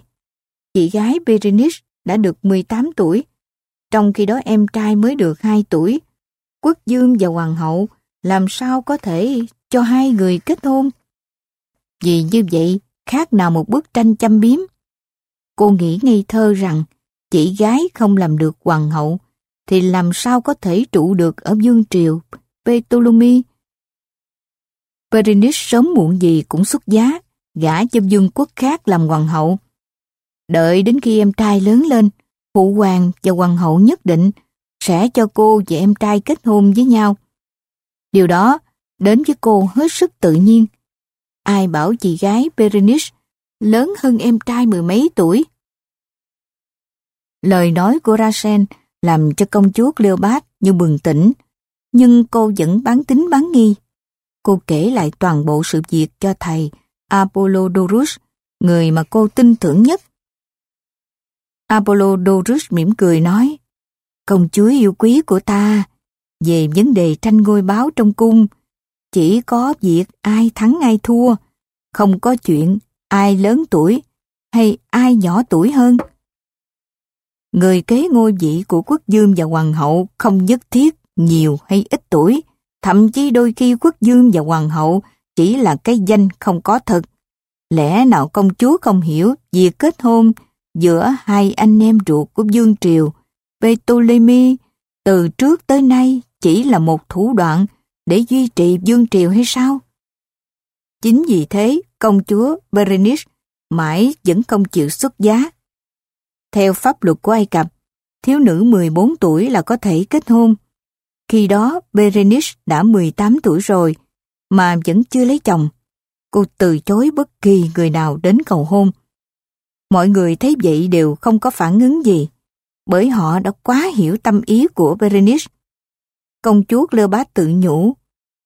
chị gái Berenice đã được 18 tuổi, trong khi đó em trai mới được 2 tuổi. Quốc dương và hoàng hậu làm sao có thể cho hai người kết hôn? Vì như vậy, khác nào một bức tranh chăm biếm. Cô nghĩ ngây thơ rằng chị gái không làm được hoàng hậu thì làm sao có thể trụ được ở Dương Triều, Ptolemy. Berenice sớm muộn gì cũng xuất giá, gả cho dương quốc khác làm hoàng hậu. Đợi đến khi em trai lớn lên, phụ hoàng và hoàng hậu nhất định sẽ cho cô và em trai kết hôn với nhau. Điều đó đến với cô hết sức tự nhiên. Ai bảo chị gái Berenice lớn hơn em trai mười mấy tuổi? Lời nói của Rasen làm cho công chúa Cleopatra như bừng tỉnh, nhưng cô vẫn bán tính bán nghi. Cô kể lại toàn bộ sự việc cho thầy Apollodorus, người mà cô tin tưởng nhất. Apollodorus mỉm cười nói, Công chúa yêu quý của ta, về vấn đề tranh ngôi báo trong cung, chỉ có việc ai thắng ai thua, không có chuyện ai lớn tuổi hay ai nhỏ tuổi hơn. Người kế ngôi vị của quốc dương và hoàng hậu không nhất thiết nhiều hay ít tuổi, thậm chí đôi khi quốc dương và hoàng hậu chỉ là cái danh không có thật. Lẽ nào công chúa không hiểu việc kết hôn giữa hai anh em ruột của Dương Triều, Ptolemy, từ trước tới nay chỉ là một thủ đoạn để duy trì Dương Triều hay sao? Chính vì thế, công chúa Berenice mãi vẫn không chịu xuất giá. Theo pháp luật của Ai Cập, thiếu nữ 14 tuổi là có thể kết hôn. Khi đó Berenice đã 18 tuổi rồi, mà vẫn chưa lấy chồng. Cô từ chối bất kỳ người nào đến cầu hôn. Mọi người thấy vậy đều không có phản ứng gì, bởi họ đã quá hiểu tâm ý của Berenice. Công chúa Cleopatra tự nhủ,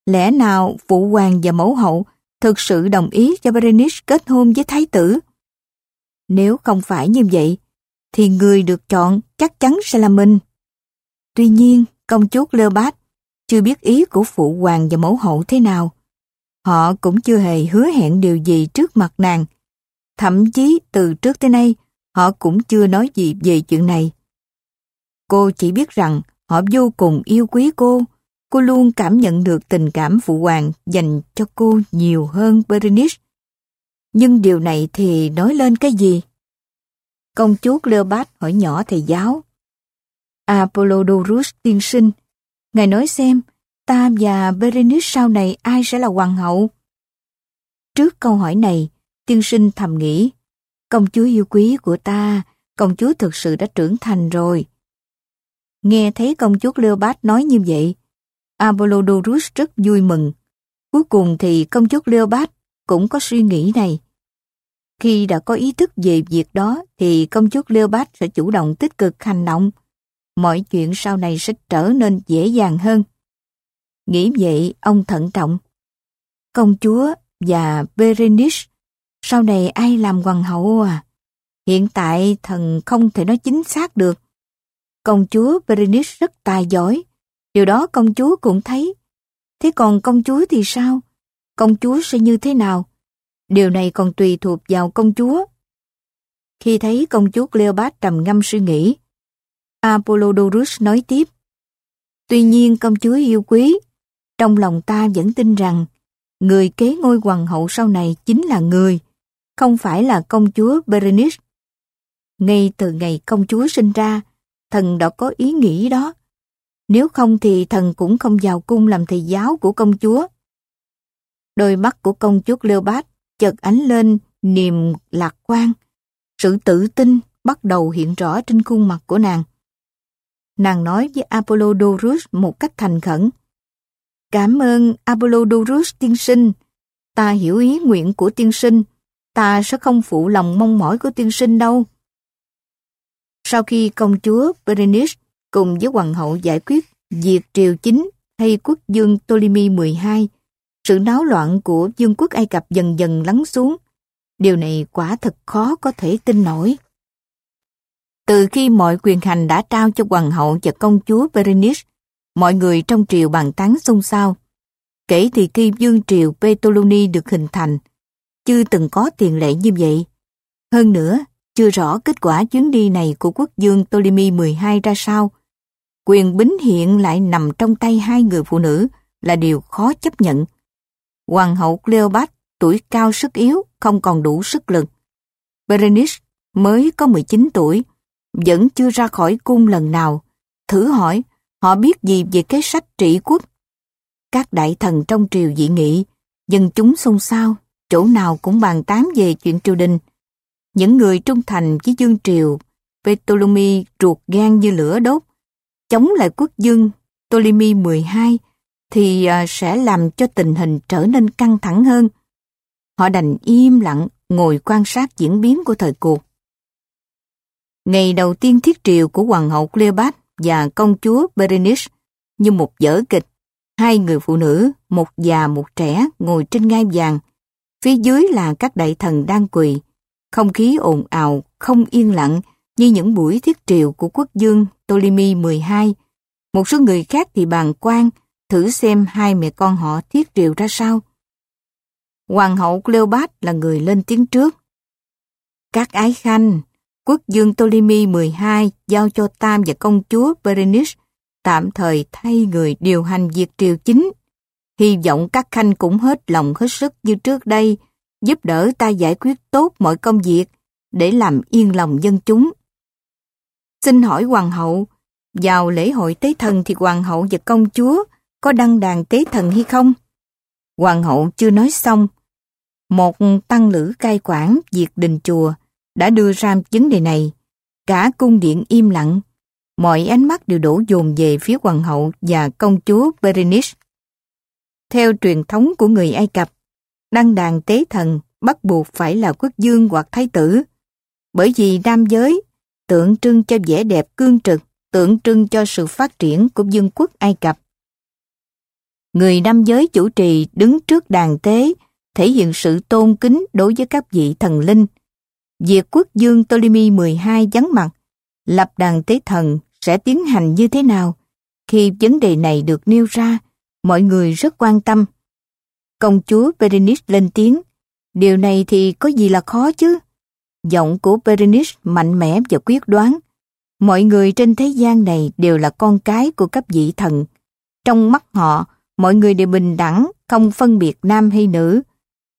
lẽ nào phụ hoàng và mẫu hậu thực sự đồng ý cho Berenice kết hôn với thái tử? Nếu không phải như vậy, thì người được chọn chắc chắn sẽ là mình. Tuy nhiên, công chúa Cleopatra chưa biết ý của phụ hoàng và mẫu hậu thế nào. Họ cũng chưa hề hứa hẹn điều gì trước mặt nàng. Thậm chí từ trước tới nay, họ cũng chưa nói gì về chuyện này. Cô chỉ biết rằng họ vô cùng yêu quý cô. Cô luôn cảm nhận được tình cảm phụ hoàng dành cho cô nhiều hơn Berenice. Nhưng điều này thì nói lên cái gì? Công chúa Cleopat hỏi nhỏ thầy giáo. Apollodorus tiên sinh, ngài nói xem, ta và Berenice sau này ai sẽ là hoàng hậu? Trước câu hỏi này, tiên sinh thầm nghĩ, công chúa yêu quý của ta, công chúa thực sự đã trưởng thành rồi. Nghe thấy công chúa Cleopat nói như vậy, Apollodorus rất vui mừng. Cuối cùng thì công chúa Cleopat cũng có suy nghĩ này. Khi đã có ý thức về việc đó thì công chúa Cleopat sẽ chủ động tích cực hành động. Mọi chuyện sau này sẽ trở nên dễ dàng hơn. Nghĩ vậy, ông thận trọng. Công chúa và Berenice, sau này ai làm hoàng hậu à? Hiện tại thần không thể nói chính xác được. Công chúa Berenice rất tài giỏi, điều đó công chúa cũng thấy. Thế còn công chúa thì sao? Công chúa sẽ như thế nào? Điều này còn tùy thuộc vào công chúa. Khi thấy công chúa Cleopatra trầm ngâm suy nghĩ, Apollodorus nói tiếp. Tuy nhiên công chúa yêu quý, trong lòng ta vẫn tin rằng người kế ngôi hoàng hậu sau này chính là người, không phải là công chúa Berenice. Ngay từ ngày công chúa sinh ra, thần đã có ý nghĩ đó. Nếu không thì thần cũng không vào cung làm thầy giáo của công chúa. Đôi mắt của công chúa Cleopatra chợt ánh lên niềm lạc quan. Sự tự tin bắt đầu hiện rõ trên khuôn mặt của nàng. Nàng nói với Apollodorus một cách thành khẩn. Cảm ơn Apollodorus tiên sinh. Ta hiểu ý nguyện của tiên sinh. Ta sẽ không phụ lòng mong mỏi của tiên sinh đâu. Sau khi công chúa Berenice cùng với hoàng hậu giải quyết diệt triều chính hay quốc dương Ptolemy 12, sự náo loạn của vương quốc Ai Cập dần dần lắng xuống. Điều này quả thật khó có thể tin nổi. Từ khi mọi quyền hành đã trao cho hoàng hậu và công chúa Berenice, mọi người trong triều bàn tán xôn xao. Kể từ khi vương triều Ptolemy được hình thành, chưa từng có tiền lệ như vậy. Hơn nữa, chưa rõ kết quả chuyến đi này của quốc dương Ptolemy 12 ra sao. Quyền bính hiện lại nằm trong tay hai người phụ nữ là điều khó chấp nhận. Hoàng hậu Cleopat tuổi cao sức yếu, không còn đủ sức lực. Berenice mới có 19 tuổi, vẫn chưa ra khỏi cung lần nào. Thử hỏi, họ biết gì về cái sách trị quốc? Các đại thần trong triều dị nghị, dân chúng xôn xao, chỗ nào cũng bàn tán về chuyện triều đình. Những người trung thành với dương triều, Ptolemy ruột gan như lửa đốt, chống lại quốc dương Ptolemy 12 thì à, sẽ làm cho tình hình trở nên căng thẳng hơn. Họ đành im lặng ngồi quan sát diễn biến của thời cuộc. Ngày đầu tiên thiết triều của Hoàng hậu Cleopat và công chúa Berenice như một vở kịch, hai người phụ nữ, một già một trẻ ngồi trên ngai vàng. Phía dưới là các đại thần đang quỳ. Không khí ồn ào, không yên lặng như những buổi thiết triều của quốc dương Ptolemy 12. Một số người khác thì bàn quan, thử xem hai mẹ con họ thiết triều ra sao. Hoàng hậu Cleopat là người lên tiếng trước. Các ái khanh, quốc dương Ptolemy 12 giao cho Tam và công chúa Berenice tạm thời thay người điều hành việc triều chính. Hy vọng các khanh cũng hết lòng hết sức như trước đây, giúp đỡ ta giải quyết tốt mọi công việc để làm yên lòng dân chúng. Xin hỏi hoàng hậu, vào lễ hội tế thần thì hoàng hậu và công chúa có đăng đàn tế thần hay không? Hoàng hậu chưa nói xong. Một tăng lữ cai quản diệt đình chùa đã đưa ra vấn đề này. Cả cung điện im lặng. Mọi ánh mắt đều đổ dồn về phía hoàng hậu và công chúa Berenice. Theo truyền thống của người Ai Cập, đăng đàn tế thần bắt buộc phải là quốc dương hoặc thái tử. Bởi vì nam giới tượng trưng cho vẻ đẹp cương trực, tượng trưng cho sự phát triển của vương quốc Ai Cập. Người nam giới chủ trì đứng trước đàn tế, thể hiện sự tôn kính đối với các vị thần linh. Việc quốc dương Ptolemy 12 vắng mặt, lập đàn tế thần sẽ tiến hành như thế nào? Khi vấn đề này được nêu ra, mọi người rất quan tâm. Công chúa Berenice lên tiếng, điều này thì có gì là khó chứ? Giọng của Berenice mạnh mẽ và quyết đoán. Mọi người trên thế gian này đều là con cái của các vị thần. Trong mắt họ, mọi người đều bình đẳng, không phân biệt nam hay nữ.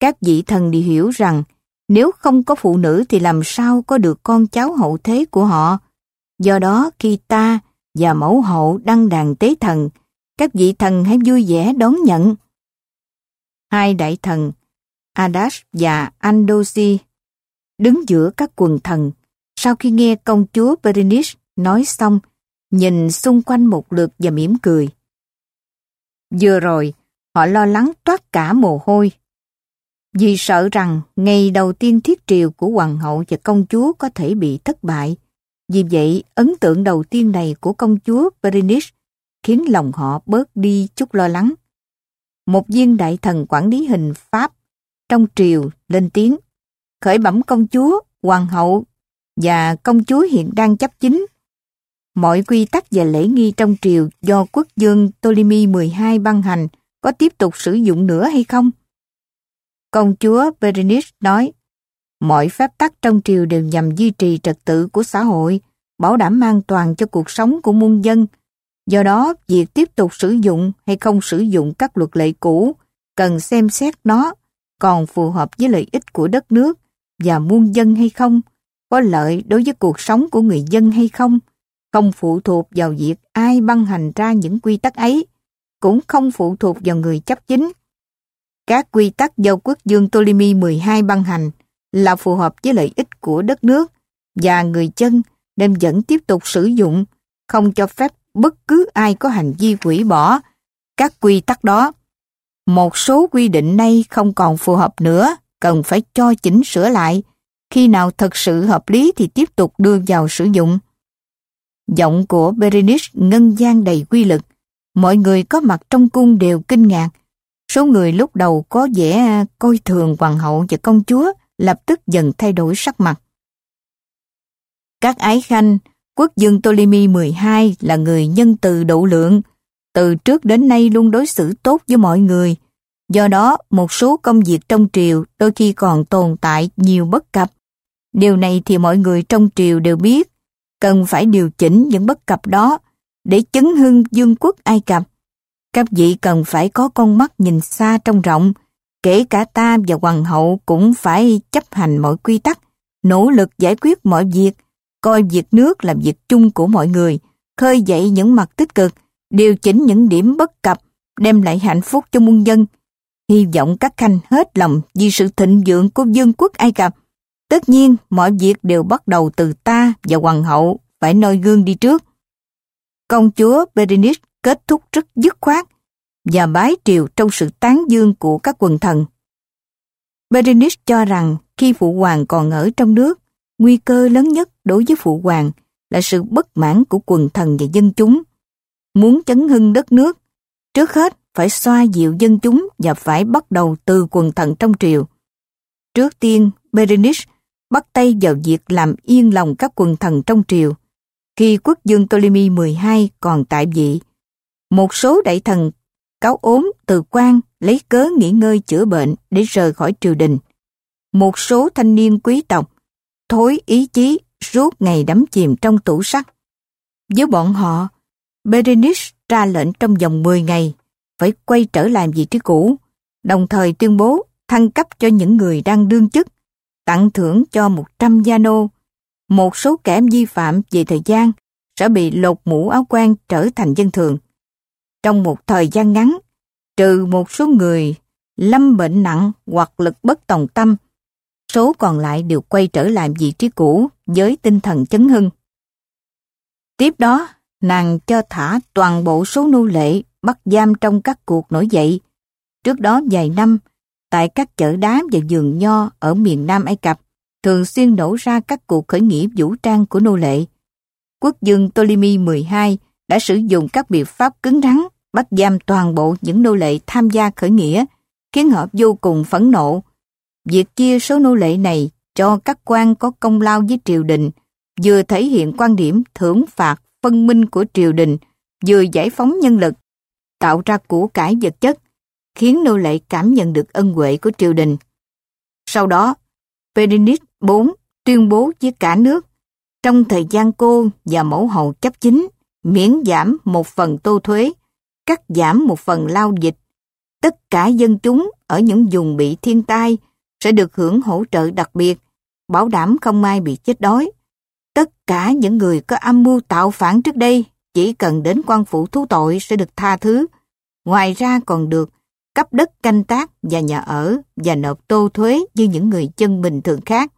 Các vị thần đều hiểu rằng Nếu không có phụ nữ thì làm sao có được con cháu hậu thế của họ? Do đó khi ta và mẫu hậu đăng đàn tế thần, các vị thần hãy vui vẻ đón nhận. Hai đại thần, Adash và Andosi, đứng giữa các quần thần, sau khi nghe công chúa Berenice nói xong, nhìn xung quanh một lượt và mỉm cười. Vừa rồi, họ lo lắng toát cả mồ hôi. Vì sợ rằng ngày đầu tiên thiết triều của hoàng hậu và công chúa có thể bị thất bại. Vì vậy, ấn tượng đầu tiên này của công chúa Berenice khiến lòng họ bớt đi chút lo lắng. Một viên đại thần quản lý hình Pháp trong triều lên tiếng khởi bẩm công chúa, hoàng hậu và công chúa hiện đang chấp chính. Mọi quy tắc và lễ nghi trong triều do quốc dương Ptolemy 12 ban hành có tiếp tục sử dụng nữa hay không? Công chúa Berenice nói, mọi phép tắc trong triều đều nhằm duy trì trật tự của xã hội, bảo đảm an toàn cho cuộc sống của muôn dân. Do đó, việc tiếp tục sử dụng hay không sử dụng các luật lệ cũ cần xem xét nó còn phù hợp với lợi ích của đất nước và muôn dân hay không, có lợi đối với cuộc sống của người dân hay không, không phụ thuộc vào việc ai ban hành ra những quy tắc ấy, cũng không phụ thuộc vào người chấp chính. Các quy tắc do quốc dương Ptolemy 12 ban hành là phù hợp với lợi ích của đất nước và người dân nên vẫn tiếp tục sử dụng, không cho phép bất cứ ai có hành vi hủy bỏ các quy tắc đó. Một số quy định này không còn phù hợp nữa, cần phải cho chỉnh sửa lại. Khi nào thật sự hợp lý thì tiếp tục đưa vào sử dụng. Giọng của Berenice ngân gian đầy quy lực. Mọi người có mặt trong cung đều kinh ngạc. Số người lúc đầu có vẻ coi thường hoàng hậu và công chúa lập tức dần thay đổi sắc mặt. Các ái khanh, quốc dương Ptolemy 12 là người nhân từ độ lượng, từ trước đến nay luôn đối xử tốt với mọi người. Do đó, một số công việc trong triều đôi khi còn tồn tại nhiều bất cập. Điều này thì mọi người trong triều đều biết, cần phải điều chỉnh những bất cập đó để chấn hưng dương quốc Ai Cập. Các vị cần phải có con mắt nhìn xa trong rộng, kể cả ta và hoàng hậu cũng phải chấp hành mọi quy tắc, nỗ lực giải quyết mọi việc, coi việc nước là việc chung của mọi người, khơi dậy những mặt tích cực, điều chỉnh những điểm bất cập, đem lại hạnh phúc cho muôn dân. Hy vọng các khanh hết lòng vì sự thịnh vượng của vương quốc Ai Cập. Tất nhiên, mọi việc đều bắt đầu từ ta và hoàng hậu phải noi gương đi trước. Công chúa Berenice kết thúc rất dứt khoát và bái triều trong sự tán dương của các quần thần. Berenice cho rằng khi phụ hoàng còn ở trong nước, nguy cơ lớn nhất đối với phụ hoàng là sự bất mãn của quần thần và dân chúng. Muốn chấn hưng đất nước, trước hết phải xoa dịu dân chúng và phải bắt đầu từ quần thần trong triều. Trước tiên, Berenice bắt tay vào việc làm yên lòng các quần thần trong triều. Khi quốc dương Ptolemy 12 còn tại vị, một số đại thần cáo ốm từ quan lấy cớ nghỉ ngơi chữa bệnh để rời khỏi triều đình. Một số thanh niên quý tộc thối ý chí suốt ngày đắm chìm trong tủ sắt. Với bọn họ, Berenice ra lệnh trong vòng 10 ngày phải quay trở lại vị trí cũ, đồng thời tuyên bố thăng cấp cho những người đang đương chức, tặng thưởng cho 100 gia nô. Một số kẻ vi phạm về thời gian sẽ bị lột mũ áo quan trở thành dân thường. Trong một thời gian ngắn, trừ một số người lâm bệnh nặng hoặc lực bất tòng tâm, số còn lại đều quay trở lại vị trí cũ với tinh thần chấn hưng. Tiếp đó, nàng cho thả toàn bộ số nô lệ bắt giam trong các cuộc nổi dậy. Trước đó vài năm, tại các chợ đá và vườn nho ở miền Nam Ai Cập, thường xuyên nổ ra các cuộc khởi nghĩa vũ trang của nô lệ. Quốc dương Ptolemy 12 đã sử dụng các biện pháp cứng rắn bắt giam toàn bộ những nô lệ tham gia khởi nghĩa, khiến họ vô cùng phẫn nộ. Việc chia số nô lệ này cho các quan có công lao với triều đình vừa thể hiện quan điểm thưởng phạt phân minh của triều đình, vừa giải phóng nhân lực, tạo ra của cải vật chất, khiến nô lệ cảm nhận được ân huệ của triều đình. Sau đó, Berenice IV tuyên bố với cả nước, trong thời gian cô và mẫu hậu chấp chính, miễn giảm một phần tô thuế, cắt giảm một phần lao dịch. Tất cả dân chúng ở những vùng bị thiên tai sẽ được hưởng hỗ trợ đặc biệt, bảo đảm không ai bị chết đói. Tất cả những người có âm mưu tạo phản trước đây chỉ cần đến quan phủ thú tội sẽ được tha thứ. Ngoài ra còn được cấp đất canh tác và nhà ở và nộp tô thuế như những người chân bình thường khác.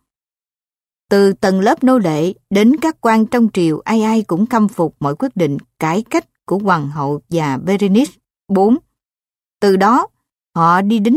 Từ tầng lớp nô lệ đến các quan trong triều ai ai cũng khâm phục mọi quyết định cải cách của hoàng hậu và Berenice. 4. Từ đó, họ đi đến đâu